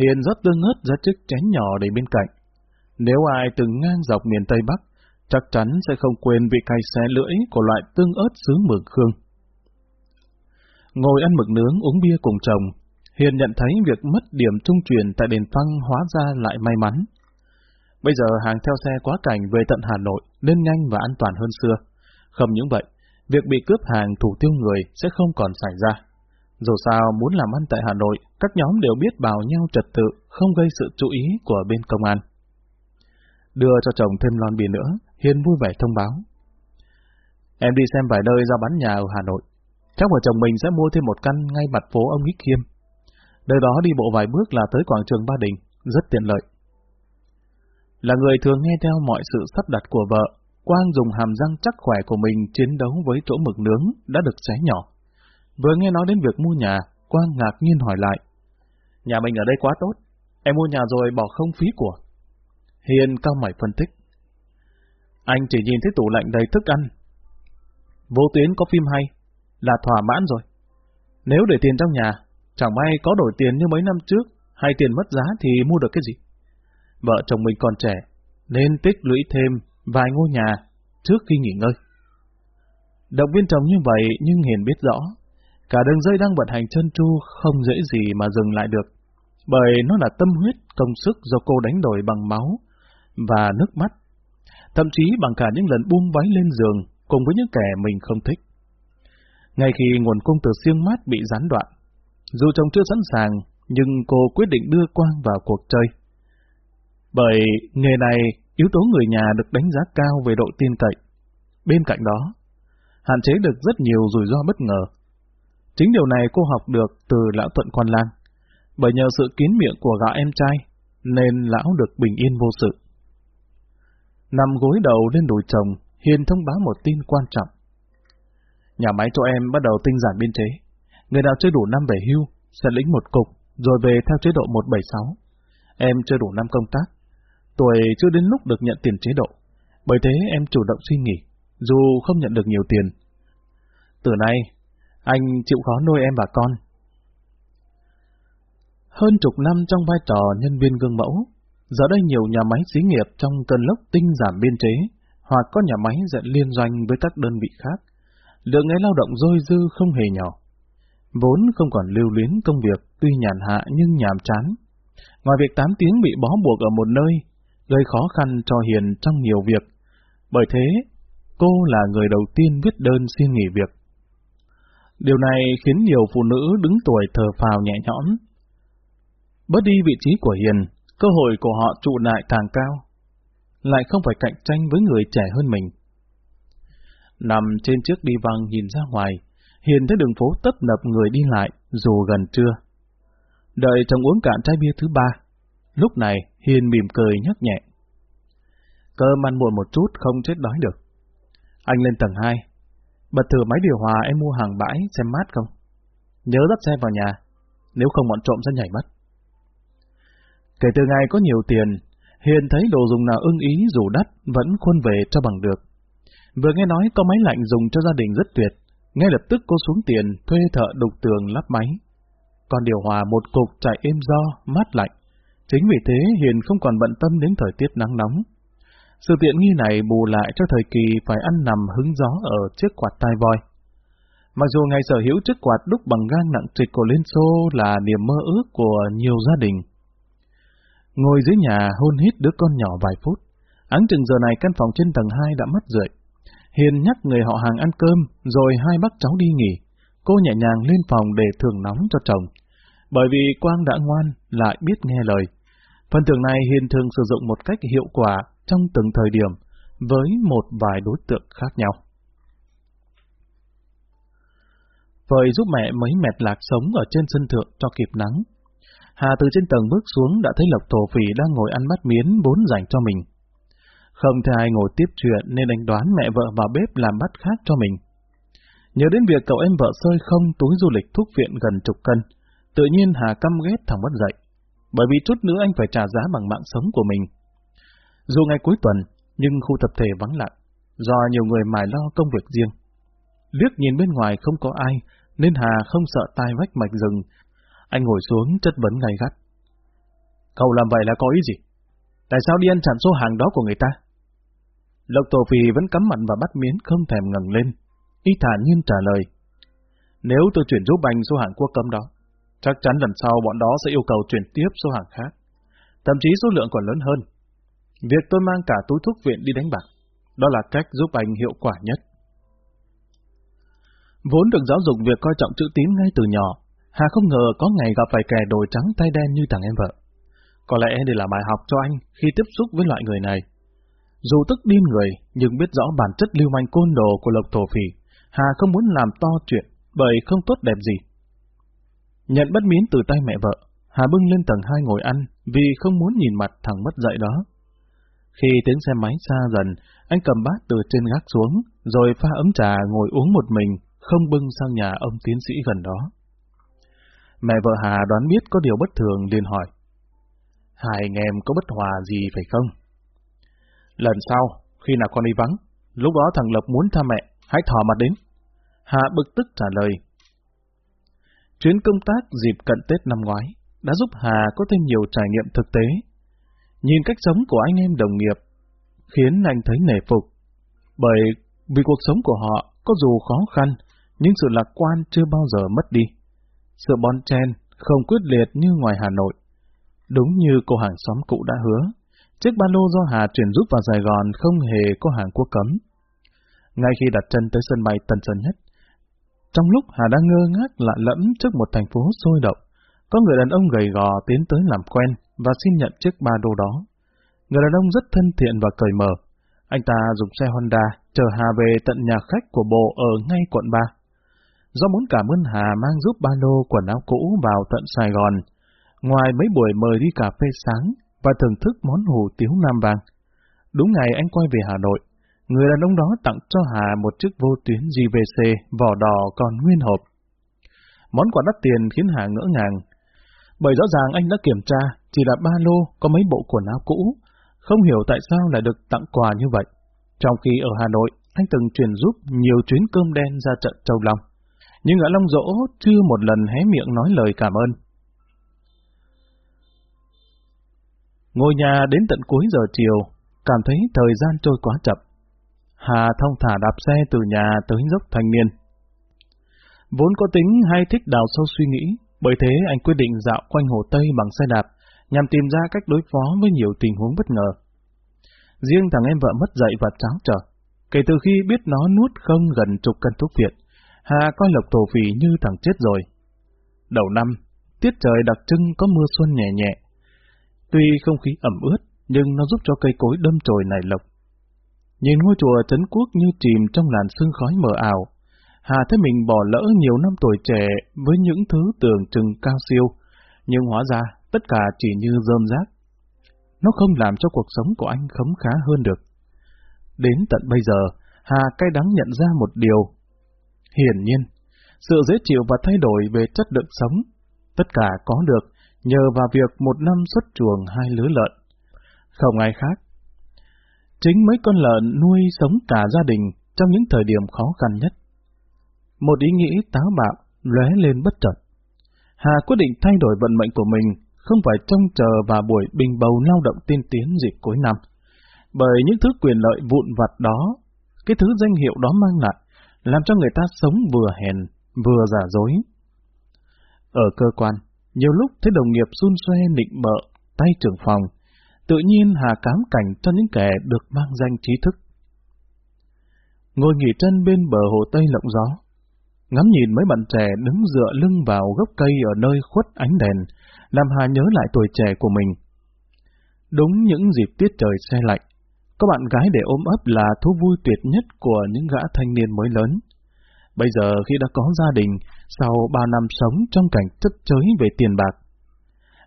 A: Hiền rất tương ớt ra chiếc chén nhỏ để bên cạnh. Nếu ai từng ngang dọc miền Tây Bắc, chắc chắn sẽ không quên vị cay xé lưỡi của loại tương ớt xứ mường khương. Ngồi ăn mực nướng uống bia cùng chồng, Hiền nhận thấy việc mất điểm trung truyền tại đền phăng hóa ra lại may mắn. Bây giờ hàng theo xe quá cảnh về tận Hà Nội nên nhanh và an toàn hơn xưa. Không những vậy, việc bị cướp hàng thủ tiêu người sẽ không còn xảy ra. Dù sao muốn làm ăn tại Hà Nội, các nhóm đều biết bảo nhau trật tự, không gây sự chú ý của bên công an. Đưa cho chồng thêm lon bia nữa, Hiền vui vẻ thông báo. Em đi xem vài nơi ra bán nhà ở Hà Nội. Chắc vợ chồng mình sẽ mua thêm một căn ngay mặt phố ông Ích Khiêm. Nơi đó đi bộ vài bước là tới quảng trường Ba Đình, rất tiện lợi. Là người thường nghe theo mọi sự sắp đặt của vợ, Quang dùng hàm răng chắc khỏe của mình chiến đấu với chỗ mực nướng đã được xé nhỏ. Vừa nghe nói đến việc mua nhà, Quang ngạc nhiên hỏi lại. Nhà mình ở đây quá tốt, em mua nhà rồi bỏ không phí của. Hiền cao mày phân tích. Anh chỉ nhìn thấy tủ lạnh đầy thức ăn. Vô tuyến có phim hay, là thỏa mãn rồi. Nếu để tiền trong nhà, chẳng may có đổi tiền như mấy năm trước, hay tiền mất giá thì mua được cái gì? Vợ chồng mình còn trẻ, nên tích lũy thêm vài ngôi nhà trước khi nghỉ ngơi. Động viên chồng như vậy nhưng Hiền biết rõ, cả đường dây đang vận hành chân tru không dễ gì mà dừng lại được, bởi nó là tâm huyết, công sức do cô đánh đổi bằng máu và nước mắt, thậm chí bằng cả những lần buông váy lên giường cùng với những kẻ mình không thích. Ngay khi nguồn cung từ siêng mát bị gián đoạn, dù chồng chưa sẵn sàng, nhưng cô quyết định đưa Quang vào cuộc chơi. Bởi nghề này, yếu tố người nhà được đánh giá cao về độ tin cậy. Bên cạnh đó, hạn chế được rất nhiều rủi ro bất ngờ. Chính điều này cô học được từ lão Thuận Quan Lang, bởi nhờ sự kín miệng của gã em trai, nên lão được bình yên vô sự. Nằm gối đầu lên đùi chồng, Hiền thông báo một tin quan trọng. Nhà máy cho em bắt đầu tinh giản biên chế. Người nào chưa đủ năm về hưu sẽ lĩnh một cục, rồi về theo chế độ 176. Em chưa đủ năm công tác. Tuổi chưa đến lúc được nhận tiền chế độ. Bởi thế em chủ động suy nghĩ, dù không nhận được nhiều tiền. Từ nay, anh chịu khó nuôi em và con. Hơn chục năm trong vai trò nhân viên gương mẫu, giờ đây nhiều nhà máy xí nghiệp trong cơn lốc tinh giảm biên chế, hoặc có nhà máy dẫn liên doanh với các đơn vị khác, lượng người lao động dôi dư không hề nhỏ. Vốn không còn lưu luyến công việc tuy nhàn hạ nhưng nhàm chán. Ngoài việc 8 tiếng bị bó buộc ở một nơi, gây khó khăn cho Hiền trong nhiều việc. Bởi thế, cô là người đầu tiên viết đơn xin nghỉ việc. Điều này khiến nhiều phụ nữ đứng tuổi thờ phào nhẹ nhõm. Bớt đi vị trí của Hiền, cơ hội của họ trụ lại càng cao, lại không phải cạnh tranh với người trẻ hơn mình. Nằm trên chiếc đi văng nhìn ra ngoài, Hiền thấy đường phố tấp nập người đi lại, dù gần trưa. Đợi chồng uống cạn chai bia thứ ba. Lúc này, Hiền mỉm cười nhắc nhẹ. Cơm ăn muộn một chút không chết đói được. Anh lên tầng 2. Bật thử máy điều hòa em mua hàng bãi xem mát không? Nhớ dắt xe vào nhà, nếu không bọn trộm sẽ nhảy mất. Kể từ ngày có nhiều tiền, Hiền thấy đồ dùng nào ưng ý dù đắt vẫn khuôn về cho bằng được. Vừa nghe nói có máy lạnh dùng cho gia đình rất tuyệt, ngay lập tức cô xuống tiền thuê thợ đục tường lắp máy. Còn điều hòa một cục chạy êm do, mát lạnh. Chính vì thế Hiền không còn bận tâm đến thời tiết nắng nóng. Sự tiện nghi này bù lại cho thời kỳ phải ăn nằm hứng gió ở chiếc quạt tai voi. Mặc dù ngày sở hữu chiếc quạt đúc bằng gang nặng trịch của Liên Xô là niềm mơ ước của nhiều gia đình. Ngồi dưới nhà hôn hít đứa con nhỏ vài phút, áng chừng giờ này căn phòng trên tầng 2 đã mất rượi. Hiền nhắc người họ hàng ăn cơm, rồi hai bác cháu đi nghỉ. Cô nhẹ nhàng lên phòng để thường nóng cho chồng. Bởi vì Quang đã ngoan, lại biết nghe lời. Phần thưởng này Hiền thường sử dụng một cách hiệu quả trong từng thời điểm, với một vài đối tượng khác nhau. Vời giúp mẹ mấy mẹt lạc sống ở trên sân thượng cho kịp nắng. Hà từ trên tầng bước xuống đã thấy Lộc Thổ Phỉ đang ngồi ăn bát miến bốn dành cho mình. Không thể ai ngồi tiếp chuyện nên anh đoán mẹ vợ vào bếp làm bát khác cho mình. Nhớ đến việc cậu em vợ sơi không túi du lịch thuốc viện gần chục cân, tự nhiên Hà căm ghét thằng mất dậy. Bởi vì chút nữa anh phải trả giá bằng mạng sống của mình. Dù ngày cuối tuần, nhưng khu tập thể vắng lặng, do nhiều người mải lo công việc riêng. Liếc nhìn bên ngoài không có ai, nên Hà không sợ tai vách mạch rừng. Anh ngồi xuống chất vấn ngay gắt. Cậu làm vậy là có ý gì? Tại sao đi ăn chặn số hàng đó của người ta? Lộc Tổ Phì vẫn cắm mặt và bắt miến không thèm ngẩng lên. Y thản nhiên trả lời. Nếu tôi chuyển giúp anh số hàng quốc cấm đó, chắc chắn lần sau bọn đó sẽ yêu cầu chuyển tiếp số hàng khác. Thậm chí số lượng còn lớn hơn. Việc tôi mang cả túi thuốc viện đi đánh bạc, đó là cách giúp anh hiệu quả nhất. Vốn được giáo dục việc coi trọng chữ tín ngay từ nhỏ, Hà không ngờ có ngày gặp phải kẻ đồi trắng tay đen như thằng em vợ. Có lẽ đây là bài học cho anh khi tiếp xúc với loại người này. Dù tức điên người, nhưng biết rõ bản chất lưu manh côn đồ của Lộc Thổ Phỉ, Hà không muốn làm to chuyện, bởi không tốt đẹp gì. Nhận bất miến từ tay mẹ vợ, Hà bưng lên tầng hai ngồi ăn, vì không muốn nhìn mặt thằng mất dạy đó. Khi tiếng xe máy xa dần, anh cầm bát từ trên gác xuống, rồi pha ấm trà ngồi uống một mình, không bưng sang nhà ông tiến sĩ gần đó. Mẹ vợ Hà đoán biết có điều bất thường liền hỏi. Hai anh em có bất hòa gì phải không? Lần sau, khi nào con đi vắng, lúc đó thằng Lộc muốn tha mẹ, hãy thò mặt đến. Hà bực tức trả lời. Chuyến công tác dịp cận Tết năm ngoái đã giúp Hà có thêm nhiều trải nghiệm thực tế. Nhìn cách sống của anh em đồng nghiệp khiến anh thấy nể phục. Bởi vì cuộc sống của họ có dù khó khăn, nhưng sự lạc quan chưa bao giờ mất đi. Sự bon chen không quyết liệt như ngoài Hà Nội. Đúng như cô hàng xóm cũ đã hứa, chiếc ba lô do Hà chuyển giúp vào Sài Gòn không hề có hàng quốc cấm. Ngay khi đặt chân tới sân bay Tân Sơn Nhất, trong lúc Hà đang ngơ ngác lạ lẫm trước một thành phố sôi động, có người đàn ông gầy gò tiến tới làm quen và xin nhận chiếc ba đô đó. Người đàn ông rất thân thiện và cởi mở. Anh ta dùng xe Honda chở Hà về tận nhà khách của bộ ở ngay quận 3. Do muốn cảm ơn Hà mang giúp ba lô quần áo cũ vào tận Sài Gòn, ngoài mấy buổi mời đi cà phê sáng và thưởng thức món hủ tiếu Nam Vàng. Đúng ngày anh quay về Hà Nội, người đàn ông đó tặng cho Hà một chiếc vô tuyến GVC vỏ đỏ còn nguyên hộp. Món quà đắt tiền khiến Hà ngỡ ngàng. Bởi rõ ràng anh đã kiểm tra, chỉ là ba lô có mấy bộ quần áo cũ, không hiểu tại sao lại được tặng quà như vậy. Trong khi ở Hà Nội, anh từng truyền giúp nhiều chuyến cơm đen ra trận Châu Long. Nhưng ở Long Dỗ chưa một lần hé miệng nói lời cảm ơn. Ngôi nhà đến tận cuối giờ chiều, cảm thấy thời gian trôi quá chậm. Hà thông thả đạp xe từ nhà tới dốc thanh niên. Vốn có tính hay thích đào sâu suy nghĩ, bởi thế anh quyết định dạo quanh Hồ Tây bằng xe đạp, nhằm tìm ra cách đối phó với nhiều tình huống bất ngờ. Riêng thằng em vợ mất dậy và cháo trở. Kể từ khi biết nó nuốt không gần chục cân thuốc viện, Hà coi lộc tổ phì như thằng chết rồi. Đầu năm, tiết trời đặc trưng có mưa xuân nhẹ nhẹ. Tuy không khí ẩm ướt, nhưng nó giúp cho cây cối đâm chồi nảy lộc. Nhìn ngôi chùa Trấn Quốc như chìm trong làn sương khói mờ ảo, Hà thấy mình bỏ lỡ nhiều năm tuổi trẻ với những thứ tưởng chừng cao siêu, nhưng hóa ra tất cả chỉ như rơm rác. Nó không làm cho cuộc sống của anh khấm khá hơn được. Đến tận bây giờ, Hà cay đắng nhận ra một điều. Hiển nhiên, sự dễ chịu và thay đổi về chất lượng sống, tất cả có được nhờ vào việc một năm xuất chuồng hai lứa lợn. Không ai khác. Chính mấy con lợn nuôi sống cả gia đình trong những thời điểm khó khăn nhất. Một ý nghĩ táo bạo lóe lên bất chợt. Hà quyết định thay đổi vận mệnh của mình, không phải trông chờ vào buổi bình bầu lao động tiên tiến dịp cuối năm. Bởi những thứ quyền lợi vụn vặt đó, cái thứ danh hiệu đó mang lại, làm cho người ta sống vừa hèn, vừa giả dối. Ở cơ quan, nhiều lúc thấy đồng nghiệp xun xoe nịnh bợ, tay trưởng phòng, tự nhiên hà cám cảnh cho những kẻ được mang danh trí thức. Ngồi nghỉ chân bên bờ hồ Tây lộng gió, ngắm nhìn mấy bạn trẻ đứng dựa lưng vào gốc cây ở nơi khuất ánh đèn, làm Hà nhớ lại tuổi trẻ của mình. Đúng những dịp tiết trời xe lạnh, có bạn gái để ôm ấp là thú vui tuyệt nhất của những gã thanh niên mới lớn. Bây giờ khi đã có gia đình, sau ba năm sống trong cảnh chất chới về tiền bạc,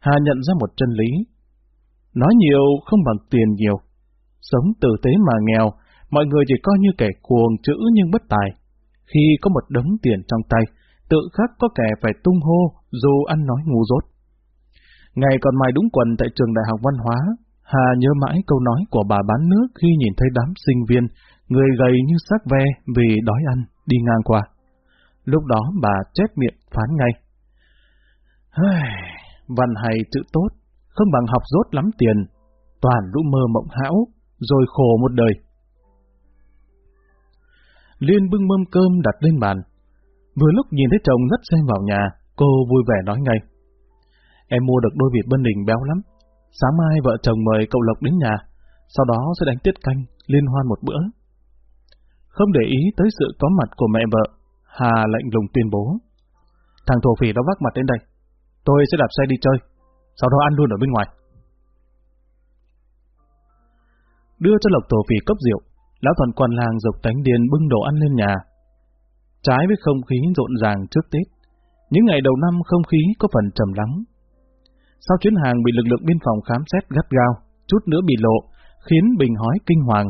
A: Hà nhận ra một chân lý. Nói nhiều không bằng tiền nhiều. Sống tử tế mà nghèo, mọi người chỉ coi như kẻ cuồng chữ nhưng bất tài. Khi có một đống tiền trong tay, tự khắc có kẻ phải tung hô dù ăn nói ngu dốt. Ngày còn mài đúng quần tại trường đại học văn hóa, Hà nhớ mãi câu nói của bà bán nước khi nhìn thấy đám sinh viên, người gầy như xác ve vì đói ăn, đi ngang qua. Lúc đó bà chết miệng phán ngay. Văn hay chữ tốt, không bằng học rốt lắm tiền, toàn lũ mơ mộng hão, rồi khổ một đời. Liên bưng mâm cơm đặt lên bàn. Vừa lúc nhìn thấy chồng rất xem vào nhà, cô vui vẻ nói ngay. Em mua được đôi vịt bên đình béo lắm. Sáng mai vợ chồng mời cậu Lộc đến nhà, sau đó sẽ đánh tiết canh, liên hoan một bữa. Không để ý tới sự có mặt của mẹ vợ, Hà lạnh lùng tuyên bố. Thằng thổ phỉ đó vác mặt đến đây. Tôi sẽ đạp xe đi chơi, sau đó ăn luôn ở bên ngoài. Đưa cho Lộc tổ phỉ cốc rượu, lão thuần quan làng dục tánh điền bưng đồ ăn lên nhà. Trái với không khí rộn ràng trước Tết, những ngày đầu năm không khí có phần trầm lắng. Sau chuyến hàng bị lực lượng biên phòng khám xét gắt gao, chút nữa bị lộ, khiến Bình hói kinh hoàng.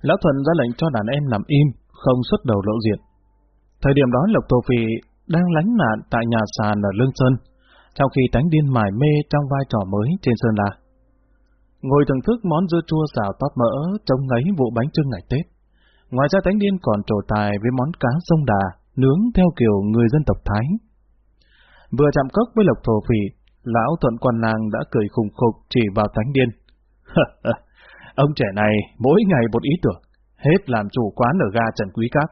A: Lão Thuần ra lệnh cho đàn em làm im, không xuất đầu lộ diện. Thời điểm đó Lộc Tô Phì đang lánh nạn tại nhà sàn ở Lương Sơn, trong khi tánh điên mải mê trong vai trò mới trên Sơn La. Ngồi thưởng thức món dưa chua xào tóp mỡ, trông ngấy vụ bánh trưng ngày Tết. Ngoài ra tánh điên còn trổ tài với món cá sông đà, nướng theo kiểu người dân tộc Thái. Vừa chạm cốc với Lộc Thổ Phì, lão thuận quan nàng đã cười khùng khục chỉ vào tánh điên. (laughs) Ông trẻ này mỗi ngày một ý tưởng, hết làm chủ quán ở ga Trần Quý Cáp.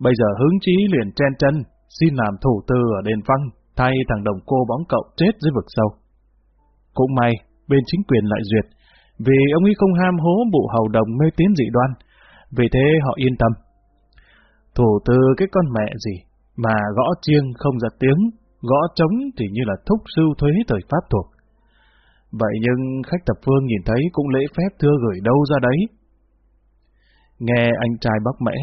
A: Bây giờ hứng chí liền chen chân, xin làm thủ tư ở đền phăng, thay thằng đồng cô bóng cậu chết dưới vực sâu. Cũng may, bên chính quyền lại duyệt, vì ông ấy không ham hố bụ hầu đồng mê tín dị đoan, vì thế họ yên tâm. Thủ tư cái con mẹ gì, mà gõ chiêng không giật tiếng, gõ trống thì như là thúc sư thuế thời Pháp thuộc. Vậy nhưng khách tập phương nhìn thấy cũng lễ phép thưa gửi đâu ra đấy. Nghe anh trai bóc mẽ,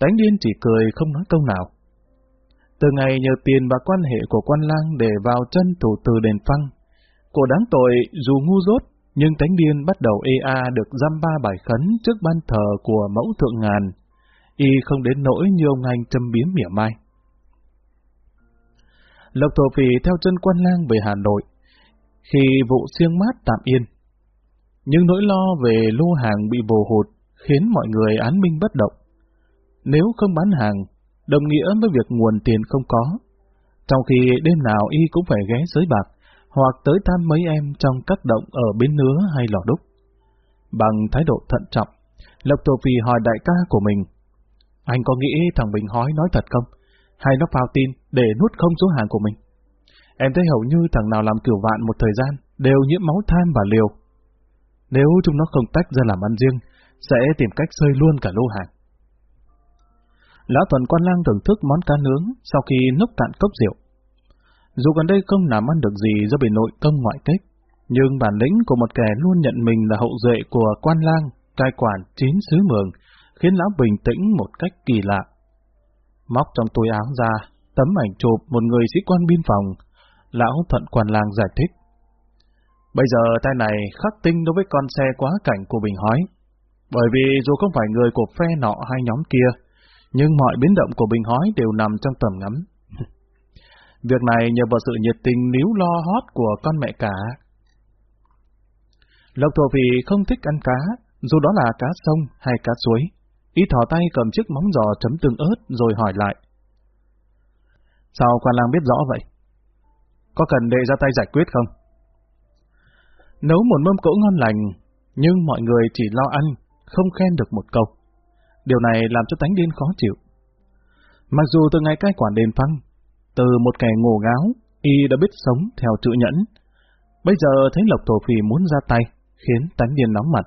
A: tánh điên chỉ cười không nói câu nào. Từ ngày nhờ tiền và quan hệ của quan lang để vào chân thủ từ đền phăng, cô đáng tội dù ngu dốt, nhưng tánh điên bắt đầu EA được dăm ba bài khấn trước ban thờ của mẫu thượng ngàn. Y không đến nỗi như ông anh châm biếm mỉa mai. Lộc Thổ Phì theo chân quan lang về Hà Nội, khi vụ siêng mát tạm yên. Nhưng nỗi lo về lô hàng bị bồ hụt khiến mọi người án minh bất động. Nếu không bán hàng, đồng nghĩa với việc nguồn tiền không có. Trong khi đêm nào y cũng phải ghé giới bạc, hoặc tới thăm mấy em trong các động ở bến nứa hay lò đúc. Bằng thái độ thận trọng, Lộc Tổ Phi hỏi đại ca của mình, anh có nghĩ thằng Bình hói nói thật không? Hay nó phao tin để nuốt không số hàng của mình? Em thấy hầu như thằng nào làm kiểu vạn một thời gian đều nhiễm máu tham và liều. Nếu chúng nó không tách ra làm ăn riêng, sẽ tìm cách rơi luôn cả lô hàng. Lão Thuần Quan Lang thưởng thức món cá nướng sau khi nốc cạn cốc rượu. Dù gần đây không làm ăn được gì do bị nội công ngoại kích, nhưng bản lĩnh của một kẻ luôn nhận mình là hậu duệ của quan lang, cai quản chín xứ mường, khiến lão bình tĩnh một cách kỳ lạ. Móc trong túi áo ra, tấm ảnh chụp một người sĩ quan biên phòng, lão thuận quan lang giải thích. Bây giờ tay này khắc tinh đối với con xe quá cảnh của Bình Hói. Bởi vì dù không phải người của phe nọ hay nhóm kia, nhưng mọi biến động của Bình Hói đều nằm trong tầm ngắm. (laughs) Việc này nhờ vào sự nhiệt tình níu lo hót của con mẹ cả. Lộc thổ phì không thích ăn cá, dù đó là cá sông hay cá suối. Ý thỏ tay cầm chiếc móng giò chấm tương ớt rồi hỏi lại. Sao quan lang biết rõ vậy? Có cần đệ ra tay giải quyết không? Nấu một mâm cỗ ngon lành, nhưng mọi người chỉ lo ăn, không khen được một câu. Điều này làm cho tánh điên khó chịu. Mặc dù từ ngày cai quản đền phăng, từ một kẻ ngổ ngáo, y đã biết sống theo chữ nhẫn. Bây giờ thấy Lộc thổ Phì muốn ra tay, khiến tánh điên nóng mặt.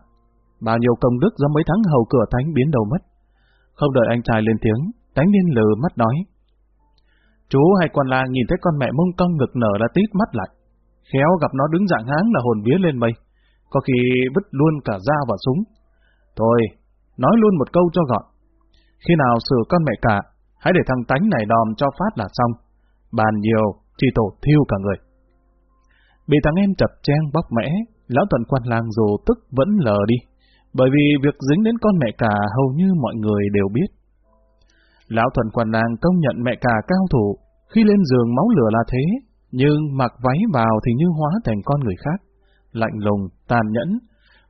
A: Bao nhiêu công đức do mấy tháng hầu cửa thánh biến đầu mất. Không đợi anh trai lên tiếng, tánh điên lờ mắt nói. Chú hay quan la nhìn thấy con mẹ mông cong ngực nở ra tít mắt lại. Khéo gặp nó đứng dạng háng là hồn vía lên mây. Có khi vứt luôn cả dao và súng. Thôi, nói luôn một câu cho gọn. Khi nào xử con mẹ cả, hãy để thằng tánh này đòm cho phát là xong bàn nhiều, chỉ tổ thiêu cả người. Bị thằng em chập trang bóc mẽ, lão tuần quan lang dù tức vẫn lờ đi, bởi vì việc dính đến con mẹ cả hầu như mọi người đều biết. Lão thuần quan lang công nhận mẹ cả cao thủ, khi lên giường máu lửa là thế, nhưng mặc váy vào thì như hóa thành con người khác, lạnh lùng, tàn nhẫn,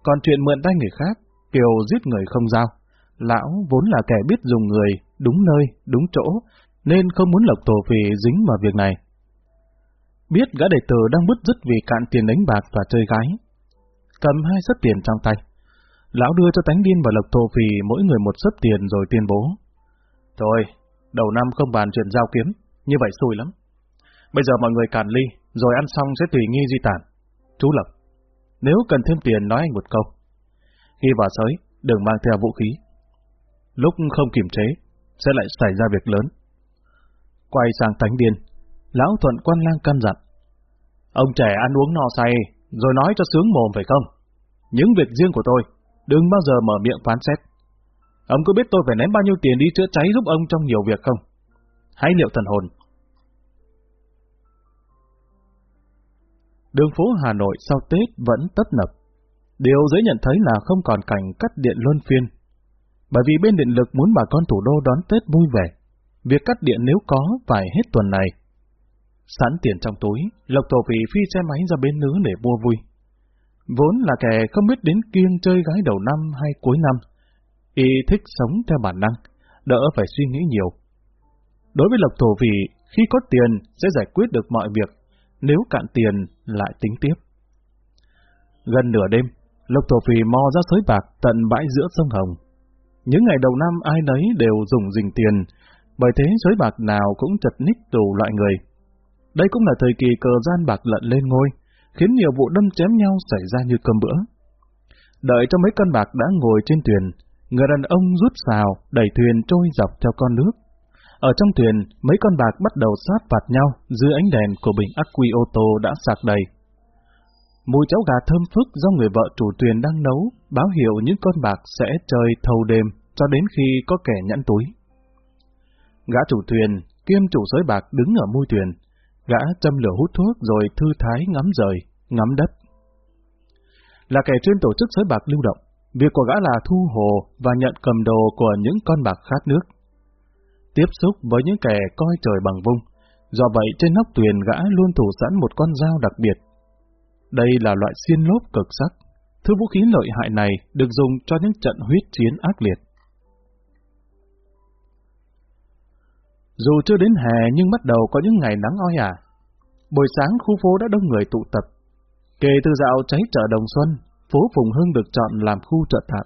A: còn chuyện mượn tay người khác, kiều giết người không giao. Lão vốn là kẻ biết dùng người, đúng nơi, đúng chỗ, nên không muốn Lộc Tổ Phì dính vào việc này. Biết gã đệ tử đang bứt rứt vì cạn tiền đánh bạc và chơi gái. Cầm hai sấp tiền trong tay. Lão đưa cho tánh điên và Lộc Tổ Phì mỗi người một sấp tiền rồi tuyên bố. Thôi, đầu năm không bàn chuyện giao kiếm, như vậy xui lắm. Bây giờ mọi người càn ly, rồi ăn xong sẽ tùy nghi di tản. Chú Lập, nếu cần thêm tiền nói anh một câu. Khi vào sới, đừng mang theo vũ khí. Lúc không kiềm chế, sẽ lại xảy ra việc lớn. Quay sang Thánh điên, Lão Thuận quan lang căn dặn. Ông trẻ ăn uống no say, rồi nói cho sướng mồm phải không? Những việc riêng của tôi, đừng bao giờ mở miệng phán xét. Ông có biết tôi phải ném bao nhiêu tiền đi chữa cháy giúp ông trong nhiều việc không? Hãy liệu thần hồn. Đường phố Hà Nội sau Tết vẫn tấp nập. Điều dễ nhận thấy là không còn cảnh cắt điện luân phiên. Bởi vì bên điện lực muốn bà con thủ đô đón Tết vui vẻ. Việc cắt điện nếu có phải hết tuần này. Sẵn tiền trong túi, Lộc Tổ Phỉ phi xe máy ra bên nữ để mua vui. Vốn là kẻ không biết đến kiêng chơi gái đầu năm hay cuối năm. Y thích sống theo bản năng, đỡ phải suy nghĩ nhiều. Đối với Lộc Tổ Phỉ, khi có tiền sẽ giải quyết được mọi việc, nếu cạn tiền lại tính tiếp. Gần nửa đêm, Lộc Tổ Phì mò ra sới bạc tận bãi giữa sông Hồng. Những ngày đầu năm ai nấy đều dùng dình tiền, bởi thế sới bạc nào cũng chật ních đủ loại người. Đây cũng là thời kỳ cờ gian bạc lận lên ngôi, khiến nhiều vụ đâm chém nhau xảy ra như cơm bữa. Đợi cho mấy con bạc đã ngồi trên thuyền, người đàn ông rút xào, đẩy thuyền trôi dọc theo con nước. Ở trong thuyền, mấy con bạc bắt đầu sát phạt nhau dưới ánh đèn của bình ắc quy ô tô đã sạc đầy. Mùi cháo gà thơm phức do người vợ chủ thuyền đang nấu, báo hiệu những con bạc sẽ chơi thâu đêm cho đến khi có kẻ nhẫn túi. Gã chủ thuyền, kiêm chủ sới bạc đứng ở mui thuyền, Gã châm lửa hút thuốc rồi thư thái ngắm rời, ngắm đất. Là kẻ chuyên tổ chức sới bạc lưu động, việc của gã là thu hồ và nhận cầm đồ của những con bạc khát nước. Tiếp xúc với những kẻ coi trời bằng vung, do vậy trên nóc thuyền gã luôn thủ sẵn một con dao đặc biệt. Đây là loại xiên lốp cực sắc. Thứ vũ khí lợi hại này được dùng cho những trận huyết chiến ác liệt. Dù chưa đến hè nhưng bắt đầu có những ngày nắng oi ả. Buổi sáng khu phố đã đông người tụ tập. Kể từ dạo cháy chợ Đồng Xuân, phố Phùng Hưng được chọn làm khu chợ tạm.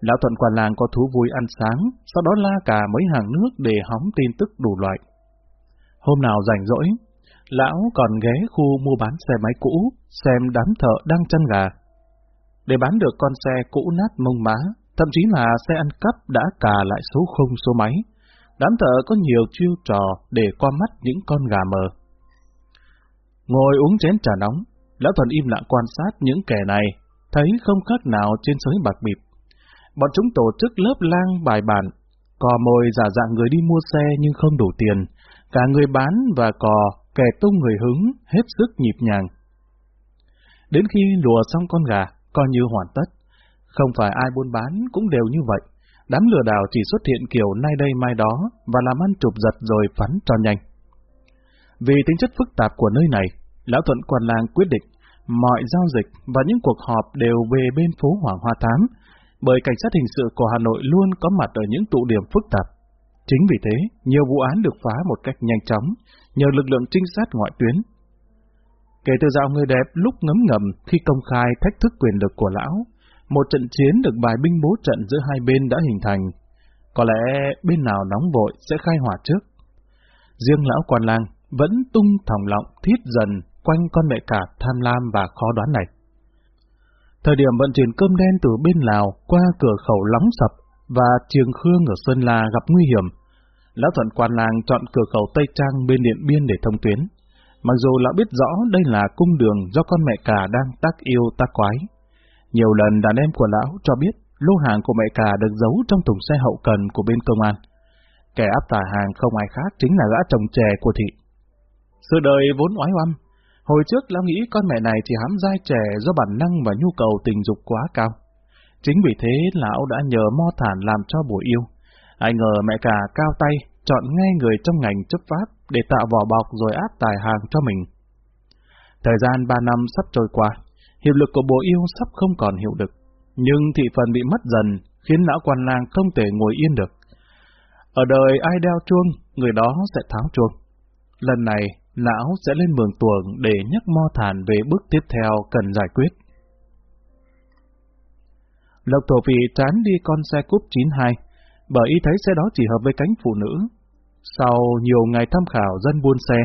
A: Lão Thuận quản làng có thú vui ăn sáng, sau đó la cả mấy hàng nước để hóng tin tức đủ loại. Hôm nào rảnh rỗi, lão còn ghé khu mua bán xe máy cũ, xem đám thợ đang chăn gà. Để bán được con xe cũ nát mông má, thậm chí là xe ăn cắp đã cà lại số không số máy, Đám thợ có nhiều chiêu trò để qua mắt những con gà mờ. Ngồi uống chén trà nóng, Lão Thuần im lặng quan sát những kẻ này, thấy không khác nào trên sới bạc bịp. Bọn chúng tổ chức lớp lang bài bản, cò mồi giả dạng người đi mua xe nhưng không đủ tiền, cả người bán và cò kẻ tung người hứng, hết sức nhịp nhàng. Đến khi lùa xong con gà, coi như hoàn tất. Không phải ai buôn bán cũng đều như vậy đám lừa đảo chỉ xuất hiện kiểu nay đây mai đó và làm ăn chụp giật rồi phắn cho nhanh. Vì tính chất phức tạp của nơi này, Lão Thuận Quan làng quyết định mọi giao dịch và những cuộc họp đều về bên phố Hoàng Hoa Thám, bởi cảnh sát hình sự của Hà Nội luôn có mặt ở những tụ điểm phức tạp. Chính vì thế, nhiều vụ án được phá một cách nhanh chóng, nhờ lực lượng trinh sát ngoại tuyến. Kể từ dạo người đẹp lúc ngấm ngầm khi công khai thách thức quyền lực của lão, một trận chiến được bài binh bố trận giữa hai bên đã hình thành. Có lẽ bên nào nóng vội sẽ khai hỏa trước. Riêng lão quan lang vẫn tung thòng lọng thiết dần quanh con mẹ cả tham lam và khó đoán này. Thời điểm vận chuyển cơm đen từ bên Lào qua cửa khẩu Lóng Sập và Trường Khương ở Sơn La gặp nguy hiểm, Lão Thuận Quan làng chọn cửa khẩu Tây Trang bên Điện Biên để thông tuyến. Mặc dù lão biết rõ đây là cung đường do con mẹ cả đang tác yêu tác quái, nhiều lần đàn em của lão cho biết lô hàng của mẹ cả được giấu trong thùng xe hậu cần của bên công an. Kẻ áp tải hàng không ai khác chính là gã chồng chè của thị. Sự đời vốn oái oăm. Hồi trước lão nghĩ con mẹ này chỉ hám dai trẻ do bản năng và nhu cầu tình dục quá cao. Chính vì thế lão đã nhờ mo thản làm cho buổi yêu. Ai ngờ mẹ cả cao tay, chọn ngay người trong ngành chấp pháp để tạo vỏ bọc rồi áp tài hàng cho mình. Thời gian ba năm sắp trôi qua, hiệu lực của bộ yêu sắp không còn hiệu lực, nhưng thị phần bị mất dần, khiến lão quan lang không thể ngồi yên được. Ở đời ai đeo chuông, người đó sẽ tháo chuông. Lần này, lão sẽ lên mường tuồng để nhắc mo thản về bước tiếp theo cần giải quyết. Lộc thổ vị tránh đi con xe cúp 92, bởi y thấy xe đó chỉ hợp với cánh phụ nữ. Sau nhiều ngày tham khảo dân buôn xe,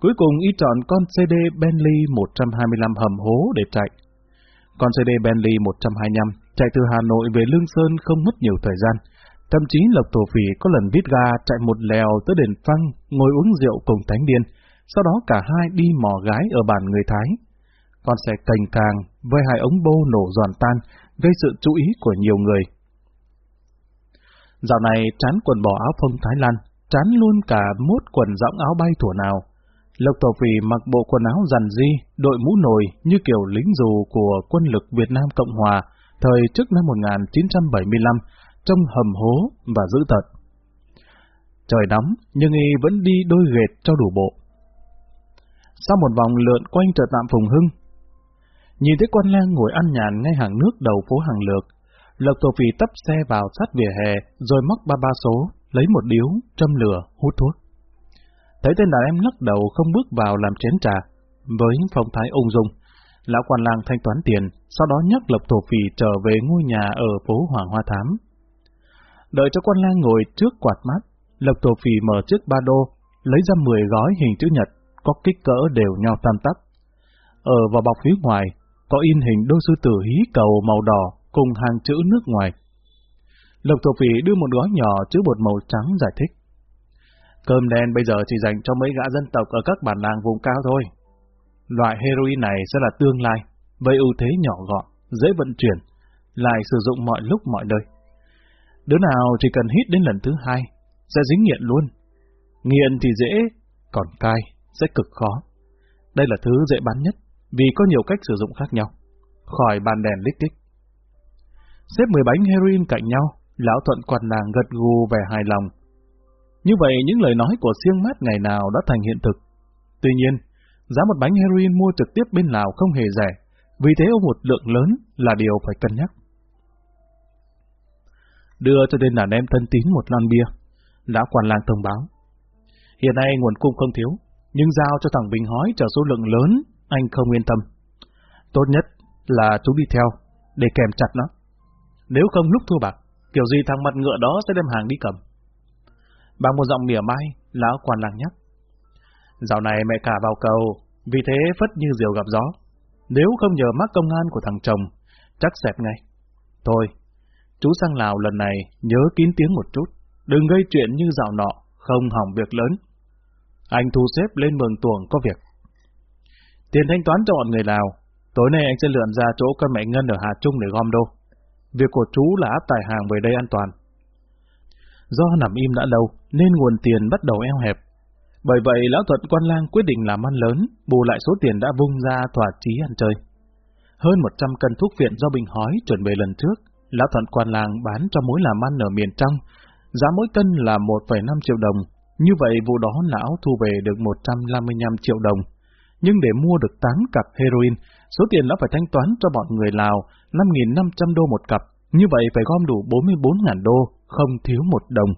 A: cuối cùng y chọn con CD Bentley 125 hầm hố để chạy. Con CD Bentley 125 chạy từ Hà Nội về Lương Sơn không mất nhiều thời gian. Thậm chí Lộc thổ Phỉ có lần vít ga chạy một lèo tới đền Phăng, ngồi uống rượu cùng Thánh Điên. Sau đó cả hai đi mò gái ở bản người Thái. Con xe cành càng với hai ống bô nổ giòn tan, gây sự chú ý của nhiều người. Dạo này chán quần bò áo phông Thái Lan, chán luôn cả mốt quần rõng áo bay thủa nào. Lộc Tổ Phì mặc bộ quần áo dằn di, đội mũ nồi như kiểu lính dù của quân lực Việt Nam Cộng Hòa thời trước năm 1975 trong hầm hố và dữ tợn. Trời nóng, nhưng y vẫn đi đôi ghệt cho đủ bộ. Sau một vòng lượn quanh chợ tạm Phùng Hưng, nhìn thấy quan lang ngồi ăn nhàn ngay hàng nước đầu phố hàng lược, Lộc Tổ Phì tấp xe vào sát vỉa hè, rồi móc ba ba số, lấy một điếu, châm lửa, hút thuốc. Thấy tên đàn em lắc đầu không bước vào làm chén trà, với phong thái ung dung, lão quan làng thanh toán tiền, sau đó nhắc Lộc Tổ Phì trở về ngôi nhà ở phố Hoàng Hoa Thám. Đợi cho quan lang ngồi trước quạt mát, Lộc Tổ Phì mở chiếc ba đô, lấy ra 10 gói hình chữ nhật, có kích cỡ đều nhau tam tắc. Ở vào bọc phía ngoài, có in hình đôi sư tử hí cầu màu đỏ cùng hàng chữ nước ngoài. Lộc Thổ Phỉ đưa một gói nhỏ chứa bột màu trắng giải thích. Cơm đen bây giờ chỉ dành cho mấy gã dân tộc ở các bản làng vùng cao thôi. Loại heroin này sẽ là tương lai, với ưu thế nhỏ gọn, dễ vận chuyển, lại sử dụng mọi lúc mọi nơi. Đứa nào chỉ cần hít đến lần thứ hai, sẽ dính nghiện luôn. Nghiện thì dễ, còn cai sẽ cực khó. Đây là thứ dễ bán nhất, vì có nhiều cách sử dụng khác nhau. Khỏi bàn đèn lít tích. Xếp 10 bánh heroin cạnh nhau, lão thuận quạt nàng gật gù vẻ hài lòng. Như vậy những lời nói của siêng mát ngày nào đã thành hiện thực. Tuy nhiên, giá một bánh heroin mua trực tiếp bên Lào không hề rẻ, vì thế ông một lượng lớn là điều phải cân nhắc. Đưa cho tên đàn em thân tín một lon bia, lão quản lang thông báo. Hiện nay nguồn cung không thiếu, nhưng giao cho thằng Bình hói trở số lượng lớn, anh không yên tâm. Tốt nhất là chú đi theo, để kèm chặt nó. Nếu không lúc thua bạc, kiểu gì thằng mặt ngựa đó sẽ đem hàng đi cầm. Bằng một giọng mỉa mai, lão quan làng nhắc. Dạo này mẹ cả vào cầu, vì thế phất như diều gặp gió. Nếu không nhờ mắc công an của thằng chồng, chắc xẹp ngay. Thôi, chú sang Lào lần này nhớ kín tiếng một chút, đừng gây chuyện như dạo nọ, không hỏng việc lớn. Anh thu xếp lên mường tuồng có việc. Tiền thanh toán cho bọn người Lào, tối nay anh sẽ lượn ra chỗ con mẹ Ngân ở Hà Trung để gom đô. Việc của chú là áp tải hàng về đây an toàn. Do nằm im đã lâu, nên nguồn tiền bắt đầu eo hẹp. Bởi vậy, Lão Thuận Quan Lang quyết định làm ăn lớn, bù lại số tiền đã vung ra thỏa chí ăn chơi. Hơn 100 cân thuốc viện do Bình hói chuẩn bị lần trước, Lão Thuận Quan Lang bán cho mối làm ăn ở miền trong, giá mỗi cân là 1,5 triệu đồng. Như vậy, vụ đó Lão thu về được 155 triệu đồng. Nhưng để mua được 8 cặp heroin, số tiền Lão phải thanh toán cho bọn người Lào 5.500 đô một cặp, như vậy phải gom đủ 44.000 đô, không thiếu một đồng.